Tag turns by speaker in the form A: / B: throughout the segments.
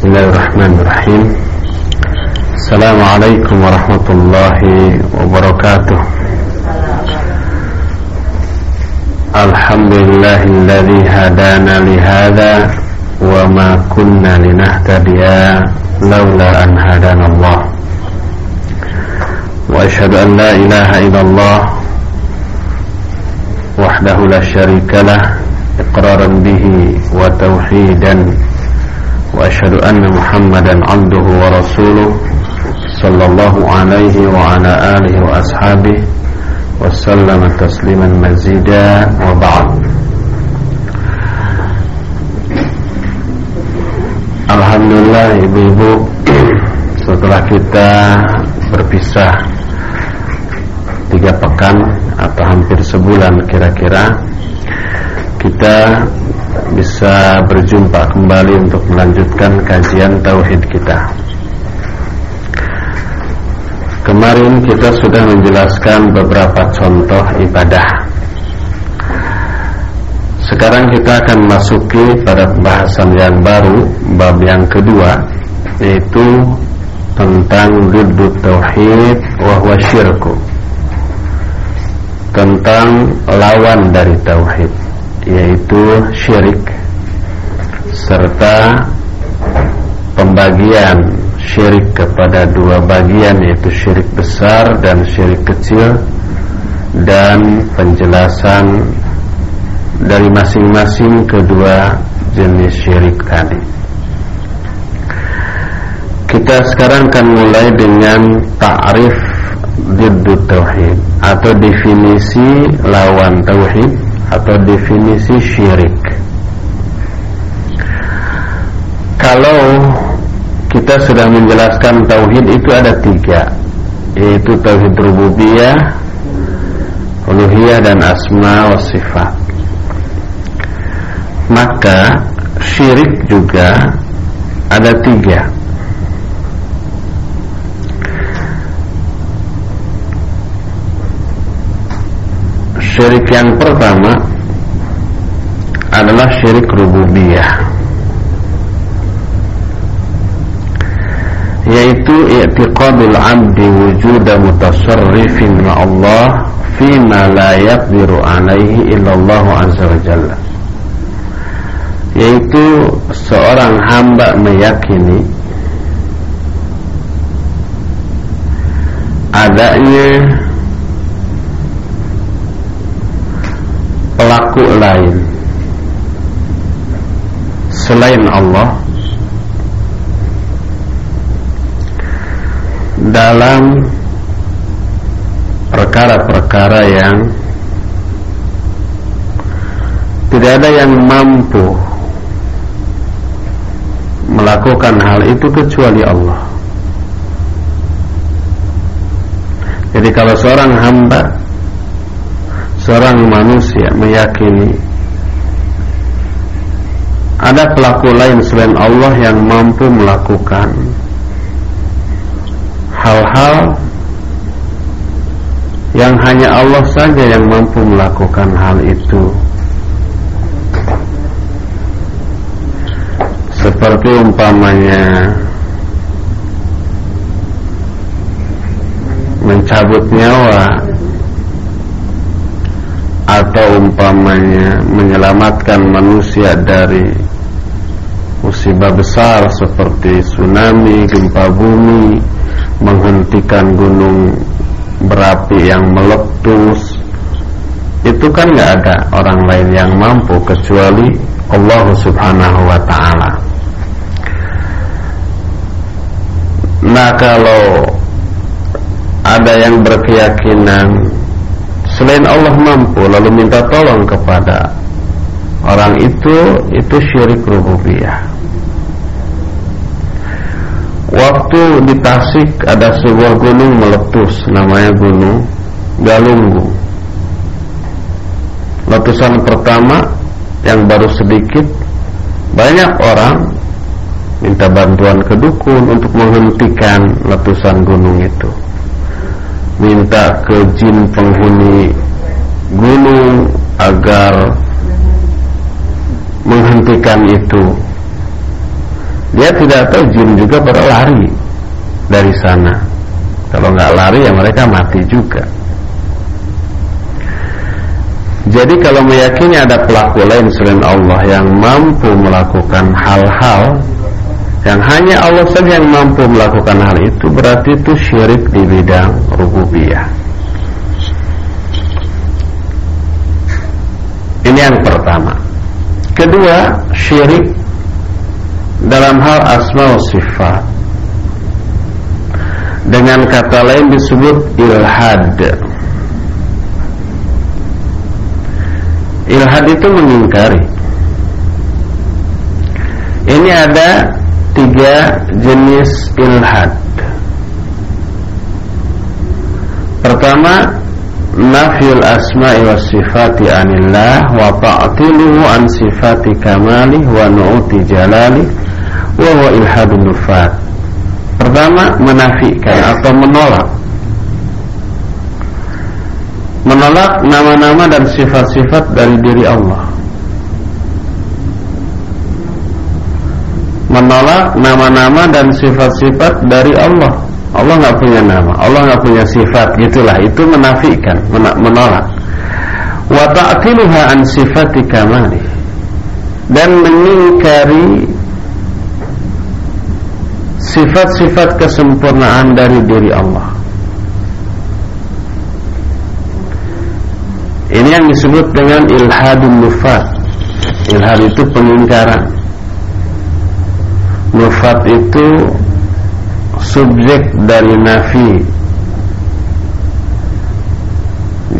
A: Bismillahirrahmanirrahim. Assalamualaikum warahmatullahi wabarakatuh. Alhamdulillahilladzi lihada Wa ma kunna linahtadia Lawla an hadana Allah. Wa ashadu an la ilaha illallah Wahdahu la syarikalah Iqraran bihi wa tauhidan وأشهد أن محمدا عبده ورسوله صلى الله عليه وعلى آله وأصحابه وسلم تسليما مزيدا وبعد Alhamdulillah ibu-ibu setelah kita berpisah tiga pekan atau hampir sebulan kira-kira kita bisa berjumpa kembali untuk melanjutkan kajian tauhid kita. Kemarin kita sudah menjelaskan beberapa contoh ibadah. Sekarang kita akan masuki pada pembahasan yang baru, bab yang kedua, yaitu tentang duduk tauhid wa syirku. Tentang lawan dari tauhid yaitu syirik serta pembagian syirik kepada dua bagian yaitu syirik besar dan syirik kecil dan penjelasan dari masing-masing kedua jenis syirik tadi. Kita sekarang akan mulai dengan ta'rif diddu tauhid atau definisi lawan tauhid atau definisi syirik. Kalau kita sudah menjelaskan tauhid itu ada tiga, yaitu tauhid rububiyah, uluhiyah dan asma wa sifat. Maka syirik juga ada tiga. Syirik yang pertama adalah syirik rububiyah. Yaitu i'tiqadul 'abdi wujuda mutasarrifin ma Allah ma la yaqdiru 'alaihi illa Allah azza wa jalla. Yaitu seorang hamba meyakini adanya pelaku lain selain Allah dalam perkara-perkara yang tidak ada yang mampu melakukan hal itu kecuali Allah. Jadi kalau seorang hamba seorang manusia meyakini ada pelaku lain selain Allah yang mampu melakukan hal-hal yang hanya Allah saja yang mampu melakukan hal itu. Seperti umpamanya mencabut nyawa atau umpamanya menyelamatkan manusia dari musibah besar seperti tsunami, gempa bumi, menghentikan gunung berapi yang meletus, itu kan nggak ada orang lain yang mampu kecuali Allah Subhanahu wa taala. Nah, kalau ada yang berkeyakinan selain Allah mampu lalu minta tolong kepada orang itu itu syirik rububiyah. Waktu di Tasik ada sebuah gunung meletus namanya gunung Galunggu. Letusan pertama yang baru sedikit banyak orang minta bantuan ke dukun untuk menghentikan letusan gunung itu minta ke jin penghuni gunung agar menghentikan itu. Dia tidak tahu jin juga pada lari dari sana. Kalau nggak lari ya mereka mati juga. Jadi kalau meyakini ada pelaku lain selain Allah yang mampu melakukan hal-hal yang hanya Allah saja yang mampu melakukan hal itu berarti itu syirik di bidang rububiyah. Ini yang pertama. Kedua, syirik dalam hal asma sifat. Dengan kata lain disebut ilhad. Ilhad itu mengingkari. Ini ada tiga jenis ilhad. Pertama, nafyul asma'i was sifati anillah wa ta'tiluhu an sifati kamalih wa nu'uti jalali wa huwa ilhadun nufat. Pertama, menafikan atau menolak menolak nama-nama dan sifat-sifat dari diri Allah menolak nama-nama dan sifat-sifat dari Allah. Allah nggak punya nama Allah nggak punya sifat gitulah. Itu menafikan menolak. Wa ta'tiluha an sifati kamali dan mengingkari sifat-sifat kesempurnaan dari diri Allah. Ini yang disebut dengan ilhadun nufat. Ilhad itu pengingkaran. Nufat itu subjek dari nafi.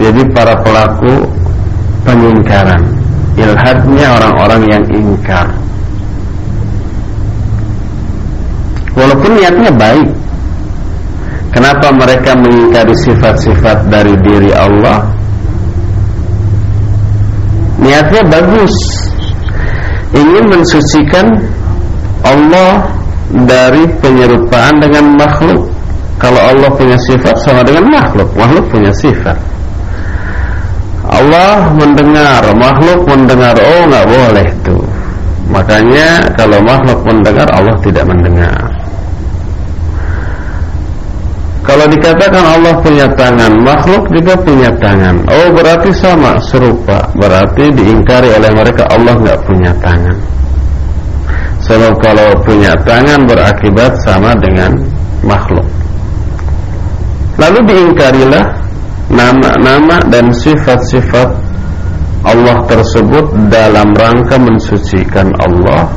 A: Jadi para pelaku pengingkaran. Ilhadnya orang-orang yang ingkar. Walaupun niatnya baik. Kenapa mereka mengingkari sifat-sifat dari diri Allah? niatnya bagus ingin mensucikan Allah dari penyerupaan dengan makhluk kalau Allah punya sifat sama dengan makhluk makhluk punya sifat Allah mendengar makhluk mendengar oh nggak boleh tuh makanya kalau makhluk mendengar Allah tidak mendengar kalau dikatakan Allah punya tangan, makhluk juga punya tangan. Oh, berarti sama, serupa. Berarti diingkari oleh mereka Allah nggak punya tangan. Sebab kalau punya tangan berakibat sama dengan makhluk. Lalu diingkarilah nama-nama dan sifat-sifat Allah tersebut dalam rangka mensucikan Allah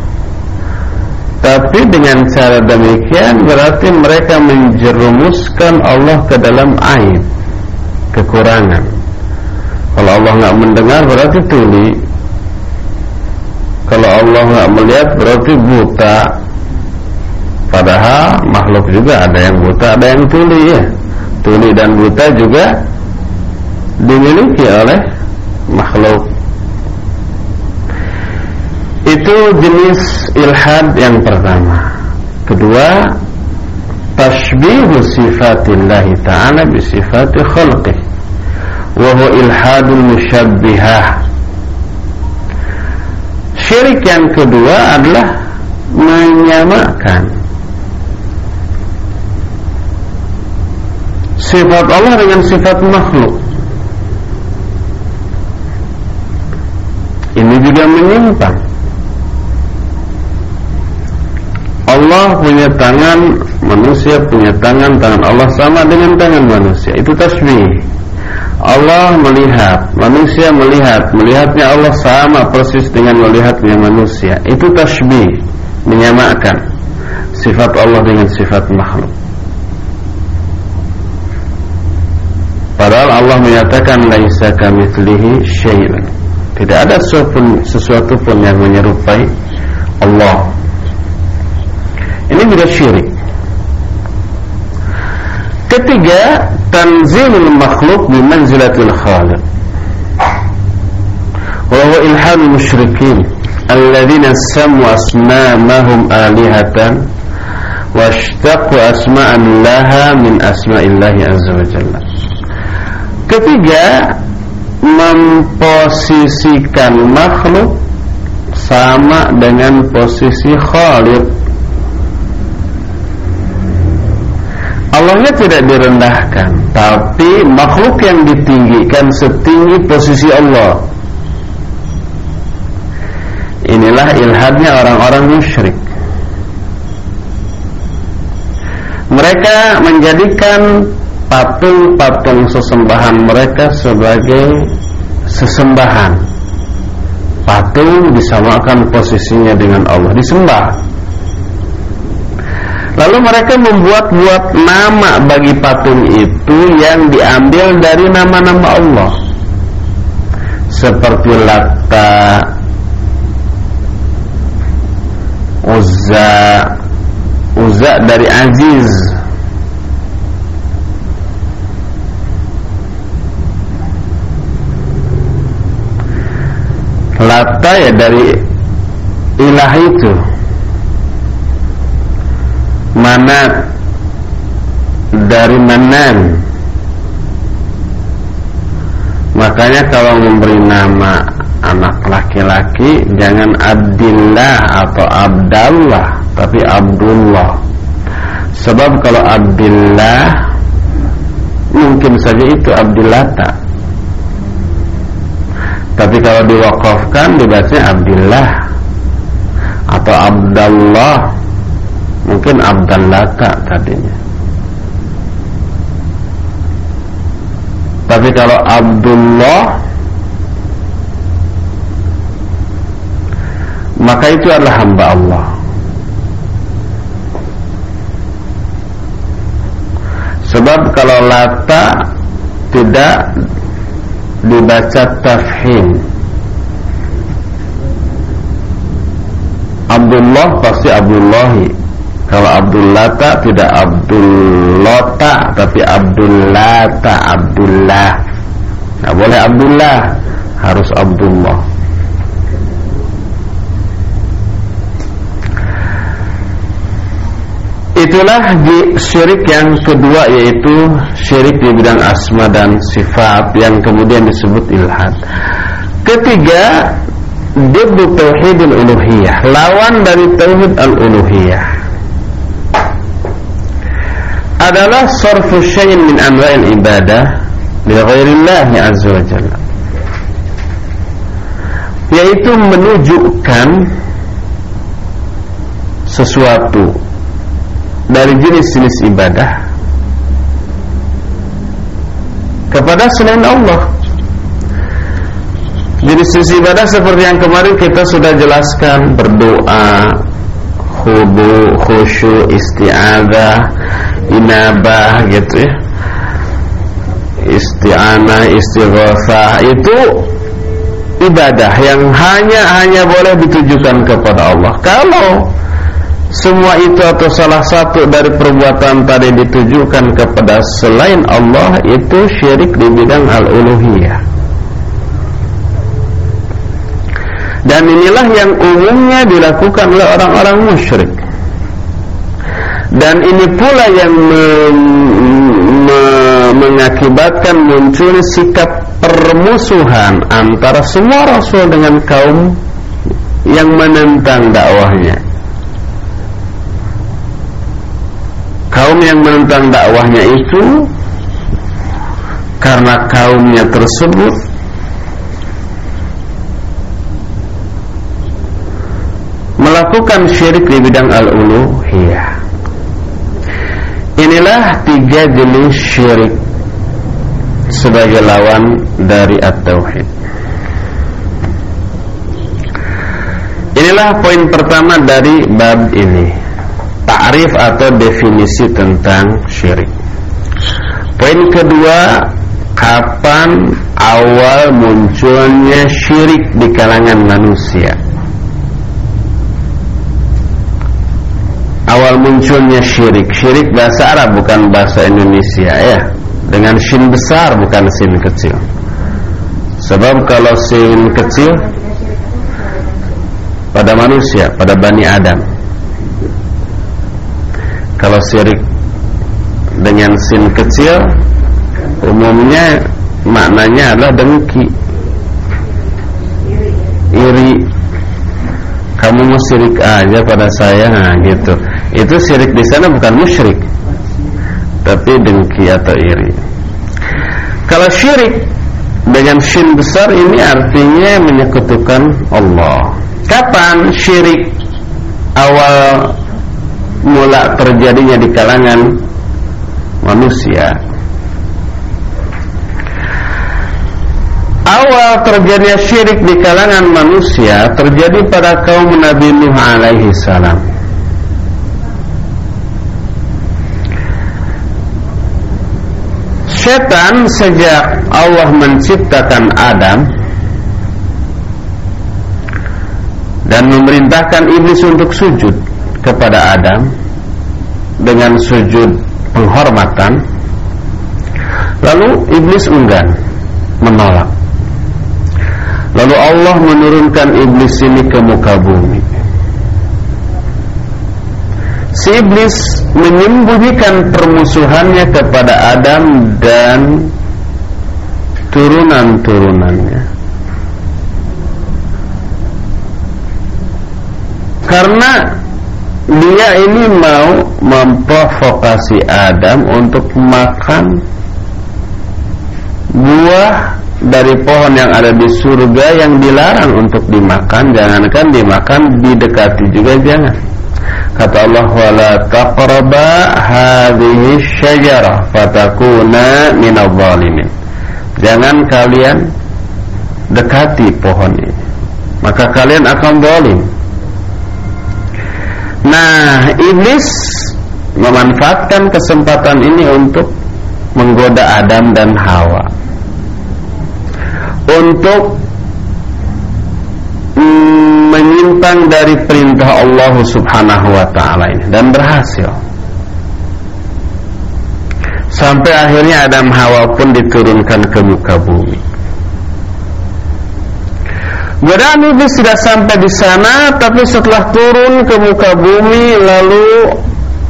A: tapi dengan cara demikian berarti mereka menjerumuskan Allah ke dalam aib, kekurangan. Kalau Allah nggak mendengar berarti tuli. Kalau Allah nggak melihat berarti buta. Padahal makhluk juga ada yang buta, ada yang tuli ya. Tuli dan buta juga dimiliki oleh makhluk itu jenis ilhad yang pertama. Kedua, tashbihu sifatillah ta'ala bi sifati khalqih. Wa ilhadul musyabbihah. Syirik yang kedua adalah menyamakan sifat Allah dengan sifat makhluk. Ini juga menyimpang. Allah punya tangan, manusia punya tangan, tangan Allah sama dengan tangan manusia. Itu tasbih. Allah melihat, manusia melihat, melihatnya Allah sama persis dengan melihatnya manusia. Itu tasbih, menyamakan sifat Allah dengan sifat makhluk. Padahal Allah menyatakan laisa kamitslihi syai'un. Tidak ada sesuatu pun yang menyerupai Allah. Ini juga syirik. Ketiga, tanzilul makhluk bi manzilatil khaliq. Wa huwa ilhamul musyrikin alladzina samu asma'ahum alihatan washtaqu asma'an laha min asma'illahi azza wa jalla. Ketiga, memposisikan makhluk sama dengan posisi Khalid Allahnya tidak direndahkan Tapi makhluk yang ditinggikan setinggi posisi Allah. Inilah ilhadnya orang-orang musyrik. Mereka menjadikan patung-patung sesembahan mereka sebagai sesembahan. Patung disamakan posisinya dengan Allah Disembah Lalu mereka membuat-buat nama bagi patung itu yang diambil dari nama-nama Allah. Seperti Lata Uzza Uzza dari Aziz. Lata ya dari ilah itu Manat dari Manan Makanya kalau memberi nama anak laki-laki jangan Abdillah atau Abdallah tapi Abdullah. Sebab kalau Abdillah mungkin saja itu Abdillata tapi kalau diwakafkan dibaca Abdillah atau Abdallah mungkin Abdallata tadinya tapi kalau Abdullah maka itu adalah hamba Allah. Sebab kalau lata tidak dibaca tafhim Abdullah pasti Abdullahi kalau Abdullata tidak Abdullota tapi Abdullata Abdullah Tidak boleh Abdullah harus Abdullah Itulah di syirik yang kedua yaitu syirik di bidang asma dan sifat yang kemudian disebut ilhad. Ketiga, dibu tauhidul uluhiyah, lawan dari tauhid al-uluhiyah. Adalah sarfu syai'in min anwa'il ibadah li ghairillahi azza wa jalla. Yaitu menunjukkan sesuatu dari jenis-jenis ibadah kepada selain Allah. Jenis-jenis ibadah seperti yang kemarin kita sudah jelaskan berdoa, khudu, khusyuk, isti'adah, inabah gitu ya. Istighosah itu ibadah yang hanya hanya boleh ditujukan kepada Allah. Kalau semua itu atau salah satu dari perbuatan tadi ditujukan kepada selain Allah itu syirik di bidang al-uluhiyah. Dan inilah yang umumnya dilakukan oleh orang-orang musyrik. Dan ini pula yang me me mengakibatkan muncul sikap permusuhan antara semua rasul dengan kaum yang menentang dakwahnya. kaum yang menentang dakwahnya itu karena kaumnya tersebut melakukan syirik di bidang al-uluhiyah. Inilah tiga jenis syirik sebagai lawan dari at-tauhid. Inilah poin pertama dari bab ini ta'rif atau definisi tentang syirik. Poin kedua, kapan awal munculnya syirik di kalangan manusia? Awal munculnya syirik, syirik bahasa Arab bukan bahasa Indonesia ya. Dengan shin besar bukan sin kecil. Sebab kalau sin kecil pada manusia, pada Bani Adam. Kalau syirik dengan sin kecil umumnya maknanya adalah dengki. Iri. Kamu mau syirik aja pada saya nah gitu itu syirik di sana bukan musyrik tapi dengki atau iri. Kalau syirik dengan shin besar ini artinya menyekutukan Allah. Kapan syirik awal mula terjadinya di kalangan manusia? Awal terjadinya syirik di kalangan manusia terjadi pada kaum Nabi Nuh alaihi salam. Setan sejak Allah menciptakan Adam dan memerintahkan iblis untuk sujud kepada Adam dengan sujud penghormatan lalu iblis enggan menolak. Lalu Allah menurunkan iblis ini ke muka bumi si iblis menyembunyikan permusuhannya kepada Adam dan turunan-turunannya. Karena dia ini mau memprovokasi Adam untuk makan buah dari pohon yang ada di surga yang dilarang untuk dimakan, jangankan dimakan, didekati juga jangan. Kata Allah wala taqraba hadhihi syajarah fatakuna minadh dhalimin. Jangan kalian dekati pohon ini. Maka kalian akan zalim. Nah, iblis memanfaatkan kesempatan ini untuk menggoda Adam dan Hawa. Untuk menyimpang dari perintah Allah Subhanahu wa taala ini dan berhasil. Sampai akhirnya Adam Hawa pun diturunkan ke muka bumi. Godaan iblis sudah sampai di sana, tapi setelah turun ke muka bumi lalu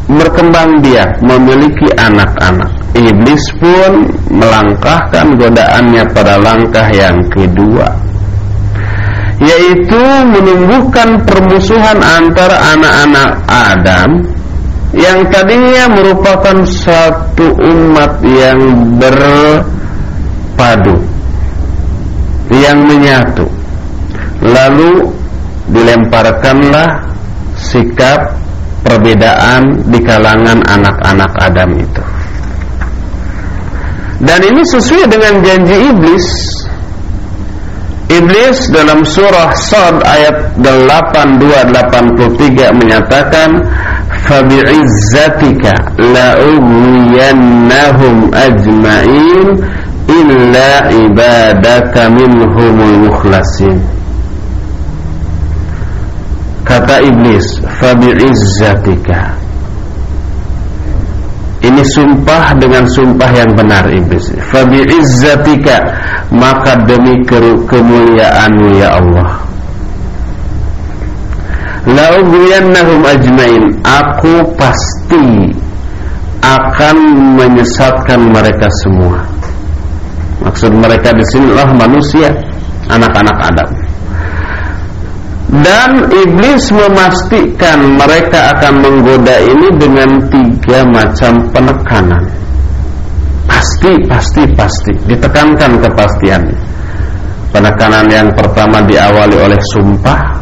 A: berkembang biak, memiliki anak-anak. Iblis pun melangkahkan godaannya pada langkah yang kedua yaitu menumbuhkan permusuhan antara anak-anak Adam yang tadinya merupakan satu umat yang berpadu yang menyatu. Lalu dilemparkanlah sikap perbedaan di kalangan anak-anak Adam itu. Dan ini sesuai dengan janji iblis Iblis dalam surah Sad ayat 8283 menyatakan fabi'izzatika la'ughwiyannahum ajma'in illa ibadaka minhumul mukhlasin. Kata iblis fabi'izzatika ini sumpah dengan sumpah yang benar iblis. Fabi izzatika maka demi kemuliaanmu ya Allah. La'ubiyannahum ajmain. Aku pasti akan menyesatkan mereka semua. Maksud mereka di sini adalah manusia, anak-anak Adam. Dan iblis memastikan mereka akan menggoda ini dengan tiga macam penekanan. Pasti, pasti, pasti. Ditekankan kepastian. Penekanan yang pertama diawali oleh sumpah.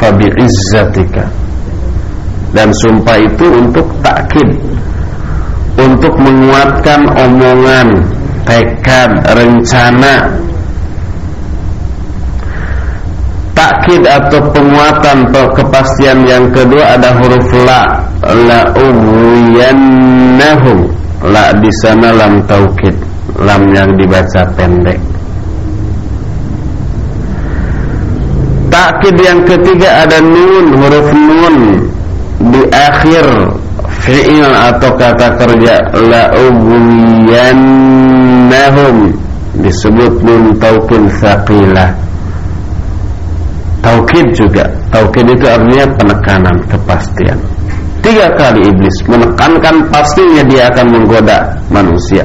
A: Fabi izzatika. Dan sumpah itu untuk takkid. Untuk menguatkan omongan, tekad, rencana takkid atau penguatan kepastian yang kedua ada huruf la. La ughwiyannahum. La di sana lam taukid. Lam yang dibaca pendek. Takkid yang ketiga ada nun huruf nun. Di akhir fi'il atau kata kerja. La ughwiyannahum. Disebut nun taukid saqilah Taukid juga. Taukid itu artinya penekanan Kepastian. Tiga kali iblis menekankan pastinya dia akan menggoda manusia.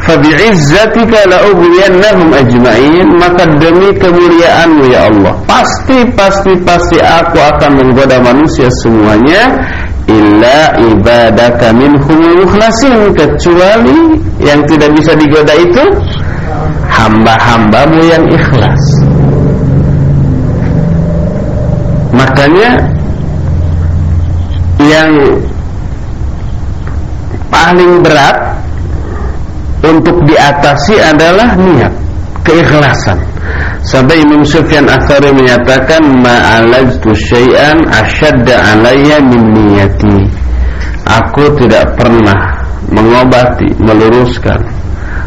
A: Fabi'izzatika la'ubiyannahum ajma'in Maka demi kemuliaanmu ya Allah Pasti, pasti, pasti aku akan menggoda manusia semuanya illa ibadaka minhum mukhlasin kecuali yang tidak bisa digoda itu hamba-hambamu yang ikhlas makanya yang paling berat untuk diatasi adalah niat keikhlasan Sampai Imam Sufyan Athari menyatakan ma'alajtu syai'an asyadda alayya min niyati. Aku tidak pernah mengobati, meluruskan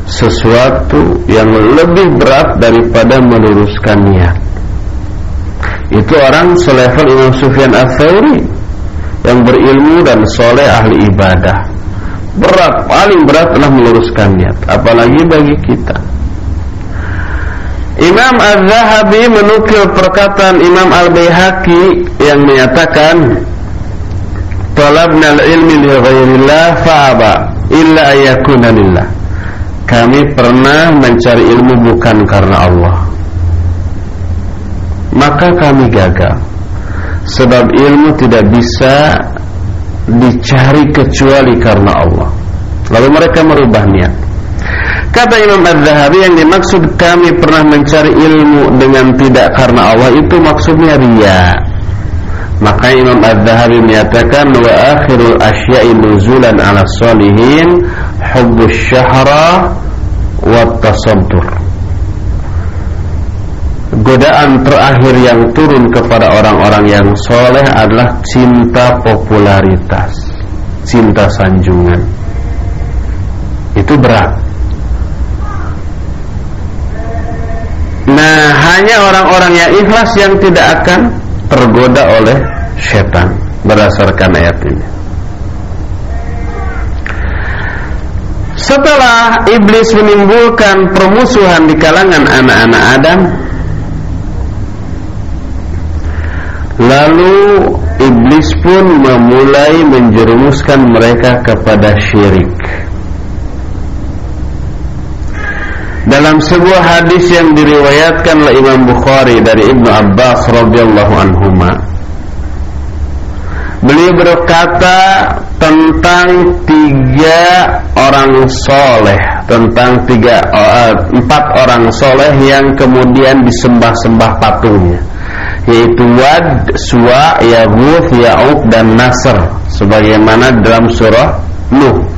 A: sesuatu yang lebih berat daripada meluruskan niat. Itu orang selevel Imam Sufyan Athari yang berilmu dan soleh ahli ibadah. Berat, paling berat adalah meluruskan niat, apalagi bagi kita. Imam Az-Zahabi menukil perkataan Imam Al-Baihaqi yang menyatakan Talabna al-ilmi li ghairillah fa'aba illa ayyakuna lillah. Kami pernah mencari ilmu bukan karena Allah. Maka kami gagal. Sebab ilmu tidak bisa dicari kecuali karena Allah. Lalu mereka merubah niat. Kata Imam Az-Zahabi yang dimaksud kami pernah mencari ilmu dengan tidak karena Allah itu maksudnya ria. Maka Imam Az-Zahabi menyatakan wa akhirul asya'i nuzulan ala salihin hubbus syahra wa tasaddur. Godaan terakhir yang turun kepada orang-orang yang soleh adalah cinta popularitas, cinta sanjungan. Itu berat Nah hanya orang-orang yang ikhlas yang tidak akan tergoda oleh setan berdasarkan ayat ini. Setelah iblis menimbulkan permusuhan di kalangan anak-anak Adam, lalu iblis pun memulai menjerumuskan mereka kepada syirik. Dalam sebuah hadis yang diriwayatkan oleh Imam Bukhari dari Ibnu Abbas radhiyallahu anhuma Beliau berkata tentang tiga orang soleh Tentang tiga, uh, empat orang soleh yang kemudian disembah-sembah patungnya yaitu Wad, Suwa, Yaguth, Ya'uq dan Nasr sebagaimana dalam surah Nuh.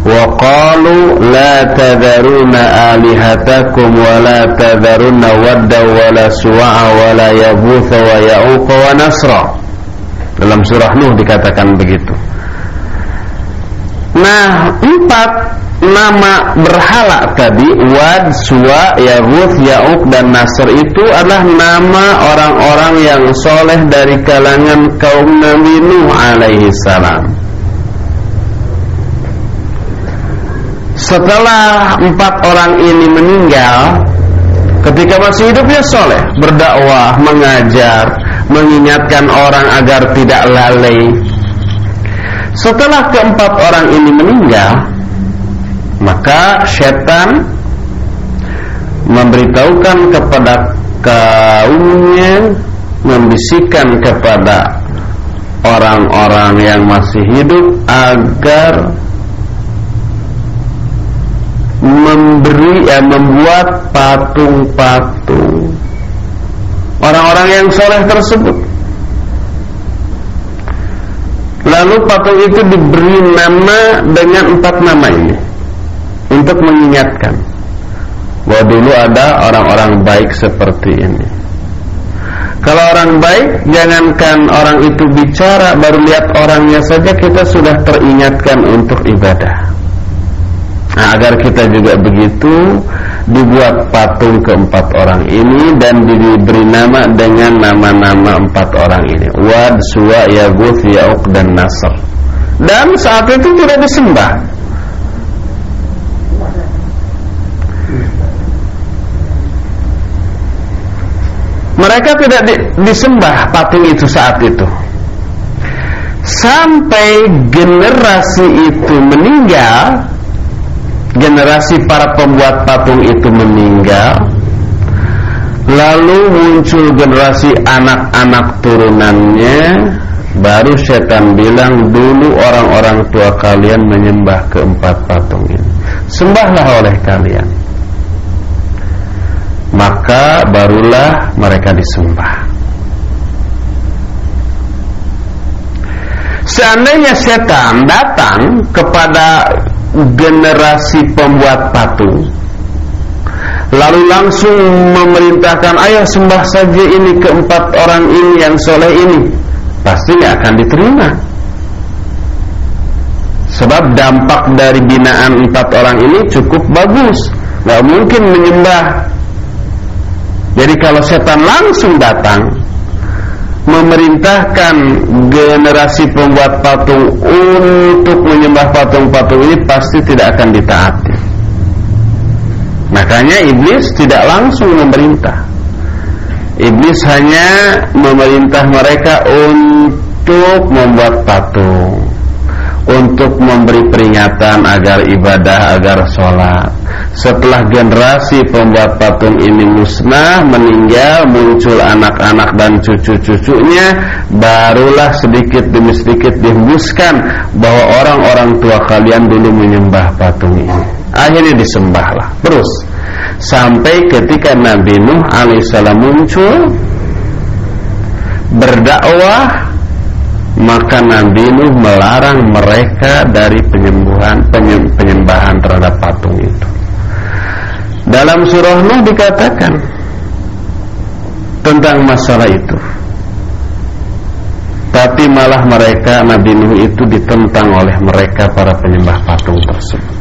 A: وقالوا لا تذرون آلهتكم ولا تذرون la ولا سواع ولا يبوث suwa'a ونصر. Dalam surah Nuh dikatakan begitu. Nah, empat nama berhala tadi Wad, Suwa, Yaguth, Ya'uq dan Nasr itu adalah nama orang-orang yang soleh dari kalangan kaum Nabi Nuh alaihi salam. Setelah empat orang ini meninggal ketika masih hidupnya soleh berdakwah mengajar mengingatkan orang agar tidak lalai. Setelah keempat orang ini meninggal maka setan memberitahukan kepada kaumnya membisikkan kepada orang-orang yang masih hidup agar memberi ya membuat patung-patung. Orang-orang yang soleh tersebut. Lalu patung itu diberi nama dengan empat nama ini untuk mengingatkan bahwa dulu ada orang-orang baik seperti ini kalau orang baik jangankan orang itu bicara baru lihat orangnya saja kita sudah teringatkan untuk ibadah Nah, agar kita juga begitu dibuat patung keempat orang ini dan diberi nama dengan nama-nama empat orang ini. Wad, Suwa, Yaguth, Ya'uq dan Nasr. Dan saat itu tidak disembah. Mereka tidak di, disembah patung itu saat itu. Sampai generasi itu meninggal generasi para pembuat patung itu meninggal lalu muncul generasi anak-anak turunannya Baru setan bilang dulu orang-orang tua kalian menyembah keempat patung ini. Sembahlah oleh kalian. Maka barulah mereka disembah. Seandainya setan datang kepada generasi pembuat patung Lalu langsung memerintahkan Ayo sembah saja ini keempat orang ini yang soleh ini Pasti nggak akan diterima Sebab dampak dari binaan empat orang ini cukup bagus Gak mungkin menyembah Jadi kalau setan langsung datang memerintahkan generasi pembuat patung untuk menyembah patung-patung ini pasti tidak akan ditaati. Makanya iblis tidak langsung memerintah. Iblis hanya memerintah mereka untuk membuat patung untuk memberi peringatan agar ibadah, agar sholat. Setelah generasi pembuat patung ini musnah, meninggal, muncul anak-anak dan cucu-cucunya, barulah sedikit demi sedikit dihembuskan bahwa orang-orang tua kalian dulu menyembah patung ini. Akhirnya disembahlah terus sampai ketika Nabi Nuh alaihissalam muncul berdakwah maka Nabi Nuh melarang mereka dari penyembuhan penyembahan terhadap patung itu. Dalam surah Nuh dikatakan tentang masalah itu. Tapi malah mereka Nabi Nuh itu ditentang oleh mereka para penyembah patung tersebut.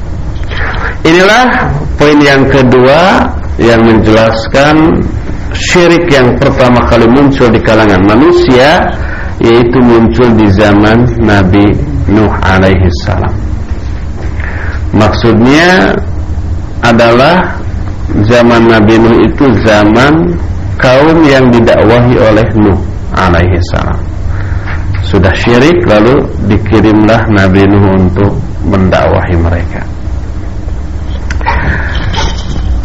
A: Inilah poin yang kedua yang menjelaskan syirik yang pertama kali muncul di kalangan manusia yaitu muncul di zaman Nabi Nuh alaihi salam. Maksudnya adalah zaman Nabi Nuh itu zaman kaum yang didakwahi oleh Nuh alaihi salam. Sudah syirik lalu dikirimlah Nabi Nuh untuk mendakwahi mereka.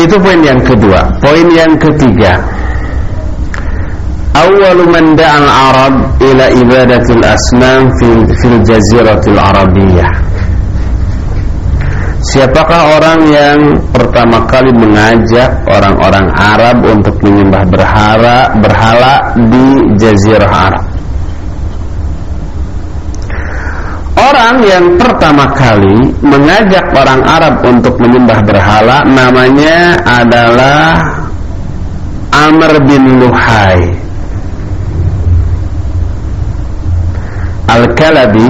A: Itu poin yang kedua. Poin yang ketiga awal man Arab ila ibadatil asnam fil, fil jaziratil Arabiyah Siapakah orang yang pertama kali mengajak orang-orang Arab untuk menyembah berhala, berhala di Jazirah Arab? Orang yang pertama kali mengajak orang Arab untuk menyembah berhala namanya adalah Amr bin Luhai Al-Kalabi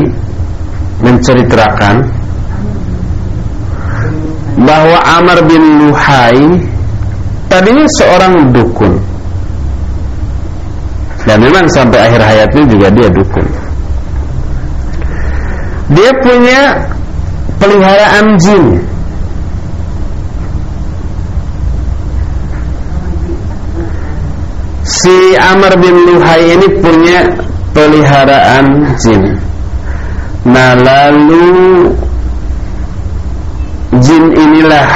A: menceritakan bahwa Amr bin Luhai tadinya seorang dukun. Dan memang sampai akhir hayatnya juga dia dukun. Dia punya peliharaan jin. Si Amr bin Luhai ini punya peliharaan jin. Nah lalu jin inilah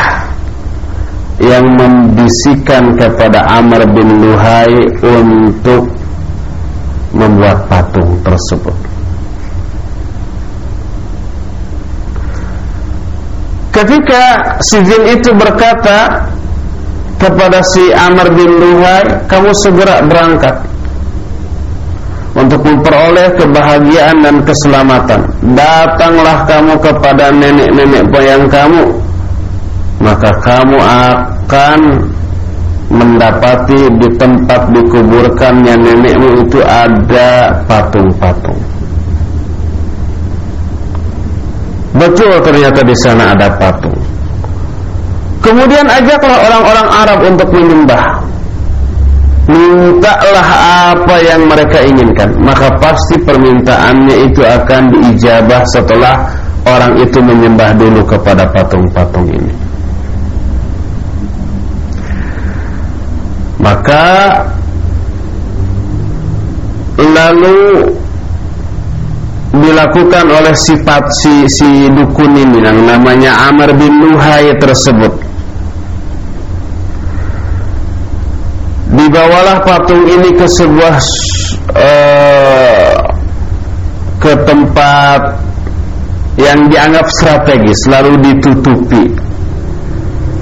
A: yang membisikkan kepada Amr bin Luhai untuk membuat patung tersebut. Ketika si jin itu berkata kepada si Amr bin Luhai, kamu segera berangkat untuk memperoleh kebahagiaan dan keselamatan. Datanglah kamu kepada nenek-nenek moyang kamu, maka kamu akan mendapati di tempat dikuburkannya nenekmu itu ada patung-patung. Betul ternyata di sana ada patung. Kemudian ajaklah orang-orang Arab untuk menyembah mintalah apa yang mereka inginkan. Maka pasti permintaannya itu akan diijabah setelah orang itu menyembah dulu kepada patung-patung ini. Maka lalu dilakukan oleh sifat si, si dukun ini yang namanya Amr bin Luhai tersebut dibawalah patung ini ke sebuah uh, ke tempat yang dianggap strategis lalu ditutupi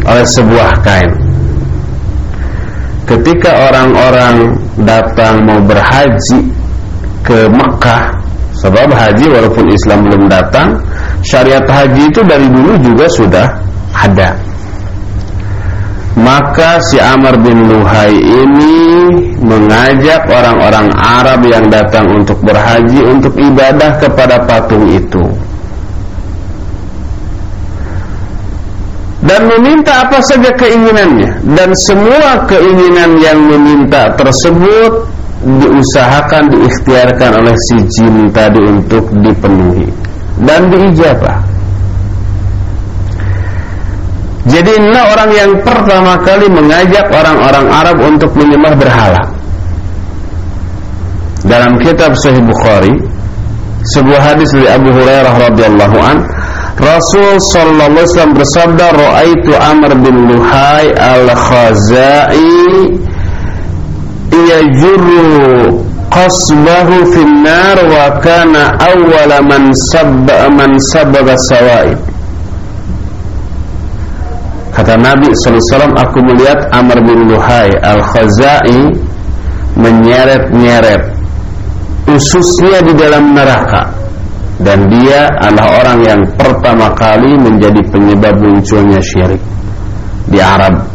A: oleh sebuah kain. Ketika orang-orang datang mau berhaji ke Mekah, sebab haji walaupun Islam belum datang, syariat haji itu dari dulu juga sudah ada. Maka si Amr bin Luhai ini mengajak orang-orang Arab yang datang untuk berhaji untuk ibadah kepada patung itu. Dan meminta apa saja keinginannya dan semua keinginan yang meminta tersebut diusahakan diikhtiarkan oleh si jin tadi untuk dipenuhi dan diijabah. Jadi inilah orang yang pertama kali mengajak orang-orang Arab untuk menyembah berhala. Dalam kitab Sahih Bukhari, sebuah hadis dari Abu Hurairah radhiyallahu an, Rasul sallallahu alaihi wasallam bersabda, "Ra'aitu Amr bin Luhai al-Khazai yajurru qasbahu fin nar wa kana awwala man sabba man sabba sawaib." Kata Nabi SAW Aku melihat Amr bin Luhai Al-Khazai Menyeret-nyeret Ususnya di dalam neraka Dan dia adalah orang yang pertama kali Menjadi penyebab munculnya syirik Di Arab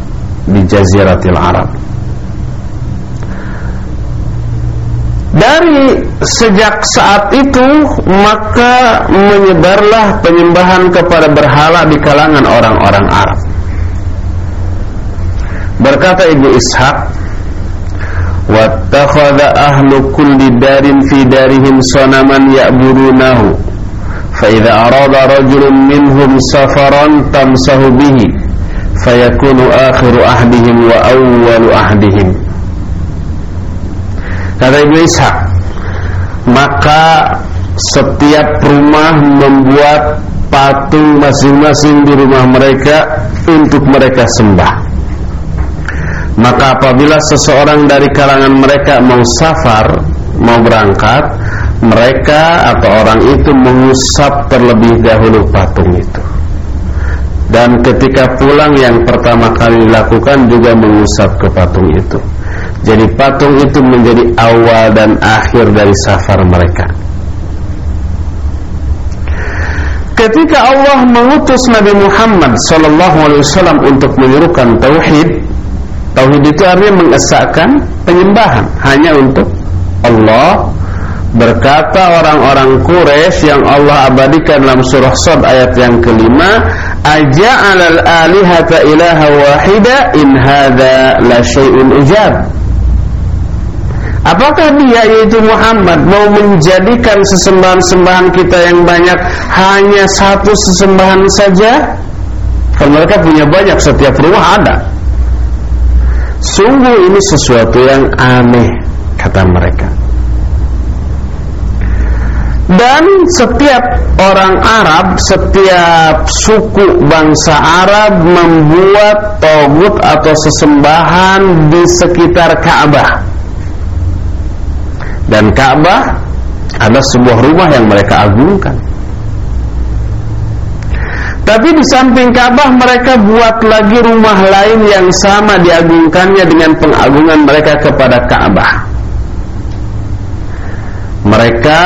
A: Di Jaziratil Arab Dari sejak saat itu maka menyebarlah penyembahan kepada berhala di kalangan orang-orang Arab. Berkata Ibnu Ishaq, "Wattakhadha ahlu kulli darin fi darihim sanaman ya'budunahu. Fa idza arada rajulun minhum safaran tamsahu bihi, fayakunu akhiru ahdihim wa awwalu ahdihim." Kata Ibnu Ishaq, maka setiap rumah membuat patung masing-masing di rumah mereka untuk mereka sembah. Maka apabila seseorang dari kalangan mereka mau safar, mau berangkat, mereka atau orang itu mengusap terlebih dahulu patung itu. Dan ketika pulang yang pertama kali dilakukan juga mengusap ke patung itu. Jadi patung itu menjadi awal dan akhir dari safar mereka. Ketika Allah mengutus Nabi Muhammad SAW untuk menyerukan tauhid, Tauhid itu artinya mengesahkan penyembahan hanya untuk Allah berkata orang-orang Quraisy yang Allah abadikan dalam surah Sad ayat yang kelima aja'alal alihata ilaha wahida in hadza la syai'un ujab Apakah dia yaitu Muhammad mau menjadikan sesembahan-sembahan kita yang banyak hanya satu sesembahan saja? Kalau mereka punya banyak setiap rumah ada. Sungguh ini sesuatu yang aneh Kata mereka. Dan setiap orang Arab Setiap suku bangsa Arab Membuat togut atau sesembahan Di sekitar Ka'bah. Dan Ka'bah adalah sebuah rumah yang mereka agungkan tapi di samping Ka'bah mereka buat lagi rumah lain yang sama diagungkannya dengan pengagungan mereka kepada Ka'bah. Mereka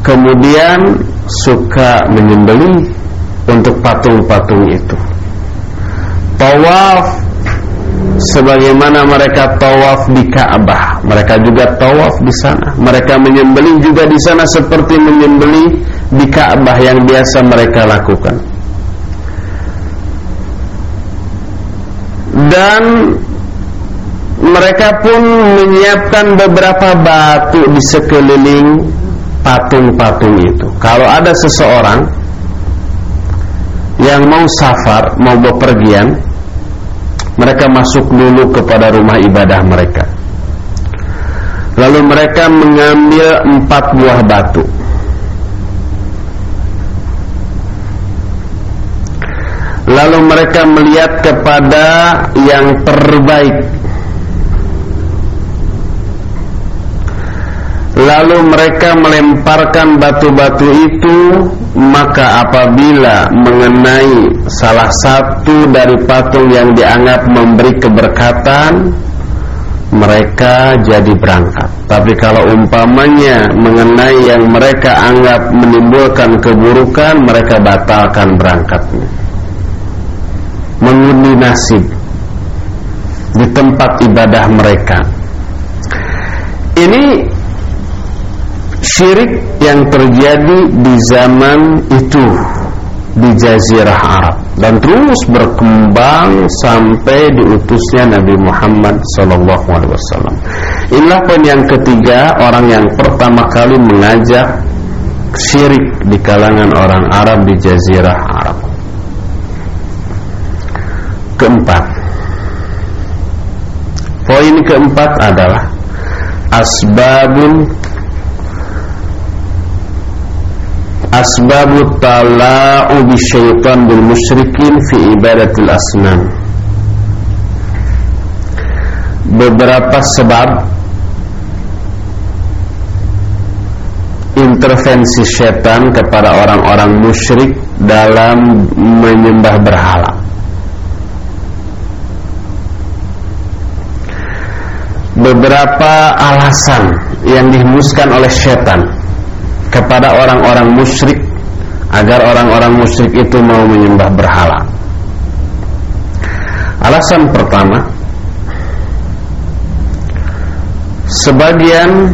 A: kemudian suka menyembeli untuk patung-patung itu. Tawaf sebagaimana mereka tawaf di Ka'bah, mereka juga tawaf di sana. Mereka menyembeli juga di sana seperti menyembeli di Ka'bah yang biasa mereka lakukan. Dan mereka pun menyiapkan beberapa batu di sekeliling patung-patung itu. Kalau ada seseorang yang mau safar, mau bepergian, mereka masuk dulu kepada rumah ibadah mereka. Lalu mereka mengambil empat buah batu Lalu mereka melihat kepada yang terbaik. Lalu mereka melemparkan batu-batu itu Maka apabila mengenai salah satu dari patung yang dianggap memberi keberkatan Mereka jadi berangkat. Tapi kalau umpamanya mengenai yang mereka anggap menimbulkan keburukan Mereka batalkan berangkatnya Mengundi nasib Di tempat ibadah mereka Ini syirik yang terjadi di zaman itu di Jazirah Arab dan terus berkembang sampai diutusnya Nabi Muhammad wasallam. Inilah poin yang ketiga, orang yang pertama kali mengajak syirik di kalangan orang Arab di Jazirah Arab. Keempat. Poin keempat adalah asbabun asbabu tala'u bisyaitan bil musyrikin fi ibadatil asnam beberapa sebab intervensi setan kepada orang-orang musyrik dalam menyembah berhala beberapa alasan yang dihembuskan oleh setan kepada orang-orang musyrik agar orang-orang musyrik itu mau menyembah berhala. Alasan pertama, sebagian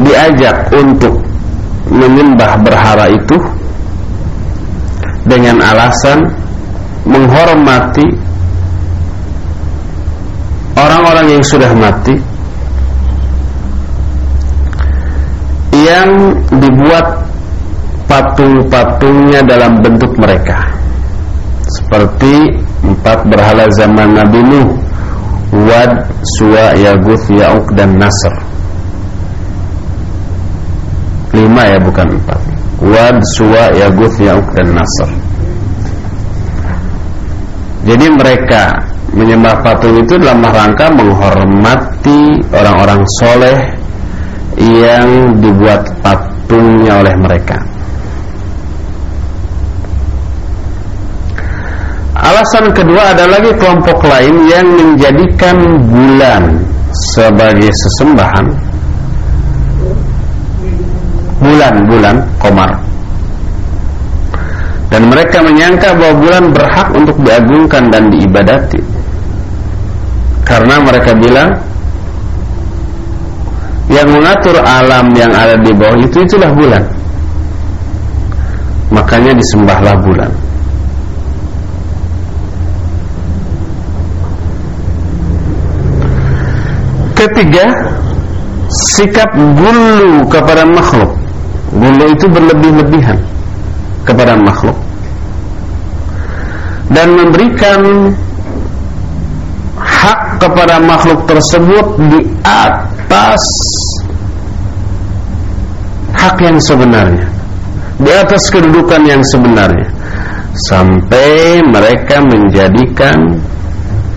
A: diajak untuk menyembah berhala itu dengan alasan menghormati orang-orang yang sudah mati yang dibuat patung-patungnya dalam bentuk mereka. Seperti empat berhala zaman Nabi Nuh Wad, Suwa, Yaguth, Ya'uk dan Nasr. Lima ya bukan empat. Wad, Suwa, Yaguth, Ya'uk dan Nasr. Jadi mereka menyembah patung itu dalam rangka menghormati orang-orang soleh yang dibuat patungnya oleh mereka. Alasan kedua ada lagi kelompok lain yang menjadikan bulan sebagai sesembahan. Bulan-bulan komar. Dan mereka menyangka bahwa bulan berhak untuk diagungkan dan diibadati. Karena mereka bilang yang mengatur alam yang ada di bawah itu itulah bulan. Makanya disembahlah bulan. Ketiga sikap gulu kepada makhluk. Gulu itu berlebih-lebihan kepada makhluk. Dan memberikan kepada makhluk tersebut di atas hak yang sebenarnya. Di atas kedudukan yang sebenarnya. Sampai mereka menjadikan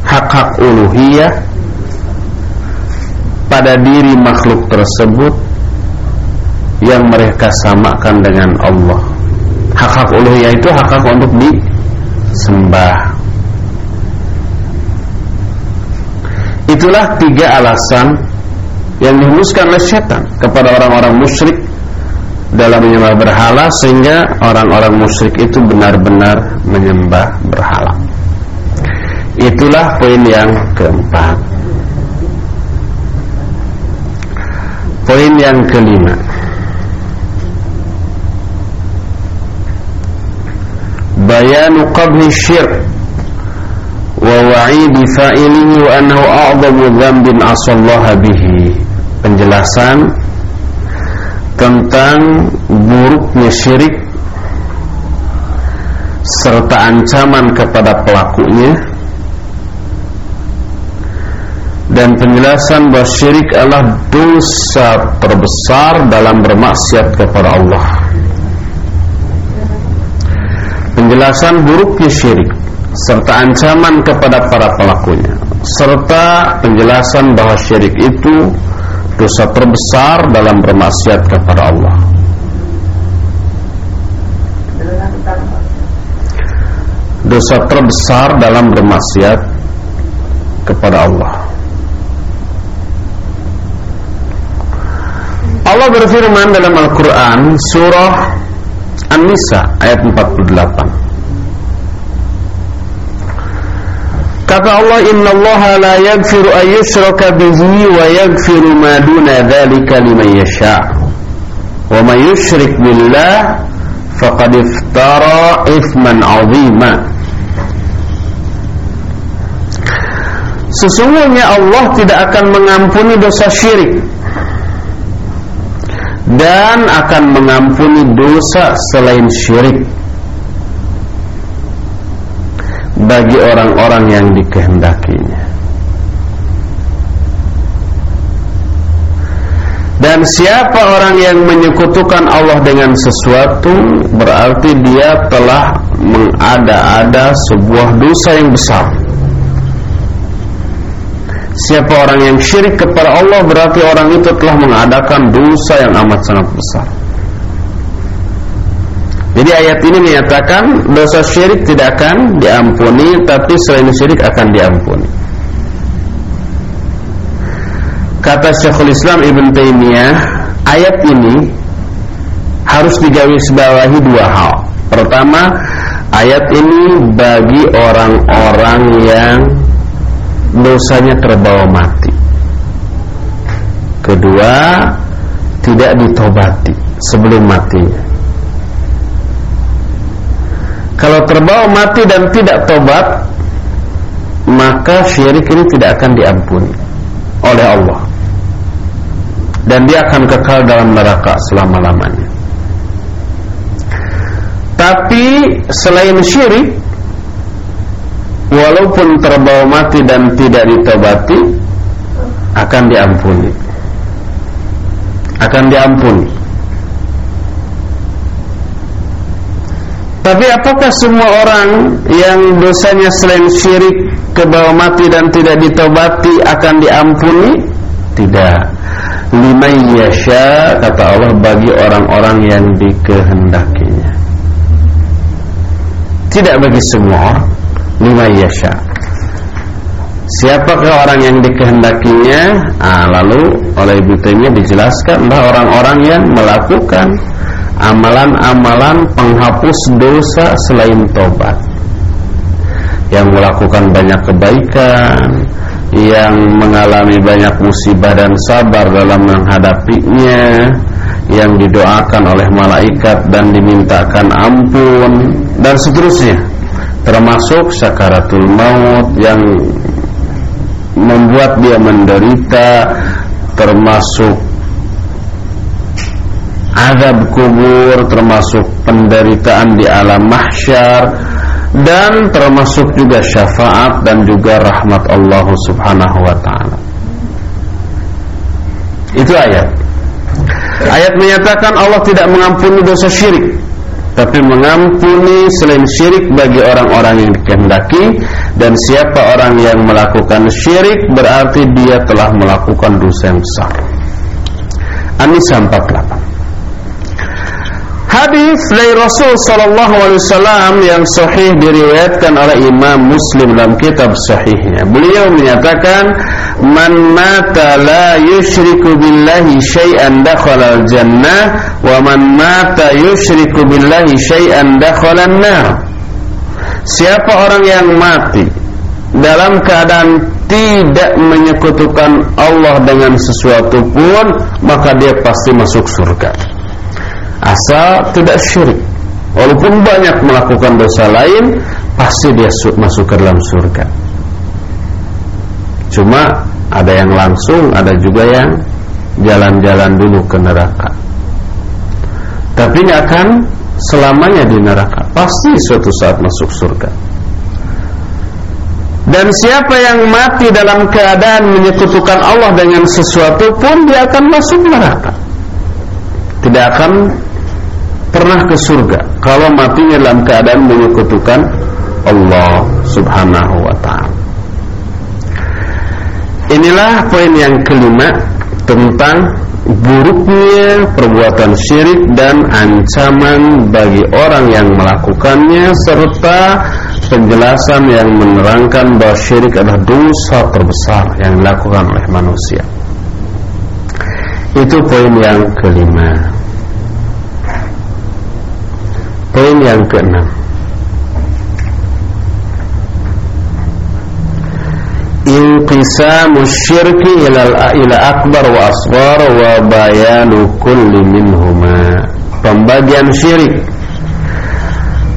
A: hak-hak uluhiyah pada diri makhluk tersebut yang mereka samakan dengan Allah. Hak-hak uluhiyah itu hak-hak untuk disembah Itulah tiga alasan yang dihembuskan oleh setan kepada orang-orang musyrik dalam menyembah berhala sehingga orang-orang musyrik itu benar-benar menyembah berhala. Itulah poin yang keempat. Poin yang kelima. Bayanu qabhi syirk wa'idi fa'ilihi wa annahu a'zamu dzambin asallaha bihi. Penjelasan tentang buruknya syirik serta ancaman kepada pelakunya dan penjelasan bahwa syirik adalah dosa terbesar dalam bermaksiat kepada Allah. Penjelasan buruknya syirik serta ancaman kepada para pelakunya serta penjelasan bahwa syirik itu dosa terbesar dalam bermaksiat kepada Allah. Dosa terbesar dalam bermaksiat kepada Allah. Allah berfirman dalam Al-Quran Surah An-Nisa ayat 48 Kata Allah Inna Allah la yagfiru ayyushraka bihi wa yagfiru ma duna dhalika liman yasha' wa man yushrik billah faqad iftara ithman 'azima. Sesungguhnya Allah tidak akan mengampuni dosa syirik dan akan mengampuni dosa selain syirik bagi orang-orang yang dikehendakinya. Dan siapa orang yang menyekutukan Allah dengan sesuatu Berarti dia telah mengada-ada sebuah dosa yang besar Siapa orang yang syirik kepada Allah Berarti orang itu telah mengadakan dosa yang amat sangat besar jadi ayat ini menyatakan dosa syirik tidak akan diampuni tapi selain syirik akan diampuni. Kata Syekhul Islam Ibn Taimiyah, ayat ini harus digarisbawahi dua hal. Pertama, ayat ini bagi orang-orang yang dosanya terbawa mati. Kedua, tidak ditobati sebelum matinya. Kalau terbawa mati dan tidak tobat Maka syirik ini tidak akan diampuni Oleh Allah. Dan dia akan kekal dalam neraka selama-lamanya. Tapi selain syirik Walaupun terbawa mati dan tidak ditobati Akan diampuni. Akan diampuni Tapi apakah semua orang yang dosanya selain syirik ke bawah mati dan tidak ditobati akan diampuni? Tidak. Lima yasha kata Allah bagi orang-orang yang dikehendakinya. Tidak bagi semua orang. Lima yasha. Siapakah orang yang dikehendakinya? Ah, lalu oleh Ibu dijelaskan bahwa orang-orang yang melakukan amalan-amalan penghapus dosa selain tobat. Yang melakukan banyak kebaikan yang mengalami banyak musibah dan sabar dalam menghadapinya yang didoakan oleh malaikat dan dimintakan ampun dan seterusnya. Termasuk sakaratul maut yang membuat dia menderita termasuk azab kubur termasuk penderitaan di alam mahsyar dan termasuk juga syafaat dan juga rahmat Allah Subhanahu wa taala. Itu ayat. Ayat menyatakan Allah tidak mengampuni dosa syirik tapi mengampuni selain syirik bagi orang-orang yang dikehendaki dan siapa orang yang melakukan syirik berarti dia telah melakukan dosa yang besar. An-Nisa 48 Hadis dari Rasul sallallahu alaihi wasallam yang sahih diriwayatkan oleh Imam Muslim dalam kitab sahihnya. Beliau menyatakan, "Man mata la yusyriku billahi syai'an dakhala al-jannah wa man mata yusyriku billahi syai'an dakhala an-nar." Siapa orang yang mati dalam keadaan tidak menyekutukan Allah dengan sesuatu pun, maka dia pasti masuk surga asal tidak syirik. Walaupun banyak melakukan dosa lain pasti dia masuk ke dalam surga. Cuma ada yang langsung ada juga yang jalan-jalan dulu ke neraka. Tapi nggak akan selamanya di neraka. Pasti suatu saat masuk surga. Dan siapa yang mati dalam keadaan menyekutukan Allah dengan sesuatu pun dia akan masuk neraka. Tidak akan pernah ke surga kalau matinya dalam keadaan menyekutukan Allah Subhanahu wa taala. Inilah poin yang kelima tentang buruknya perbuatan syirik dan ancaman bagi orang yang melakukannya serta penjelasan yang menerangkan bahwa syirik adalah dosa terbesar yang dilakukan oleh manusia. Itu poin yang kelima. Poin yang keenam. Inqisamu syirki ila ila akbar wa asghar wa bayanu kulli minhuma. Pembagian syirik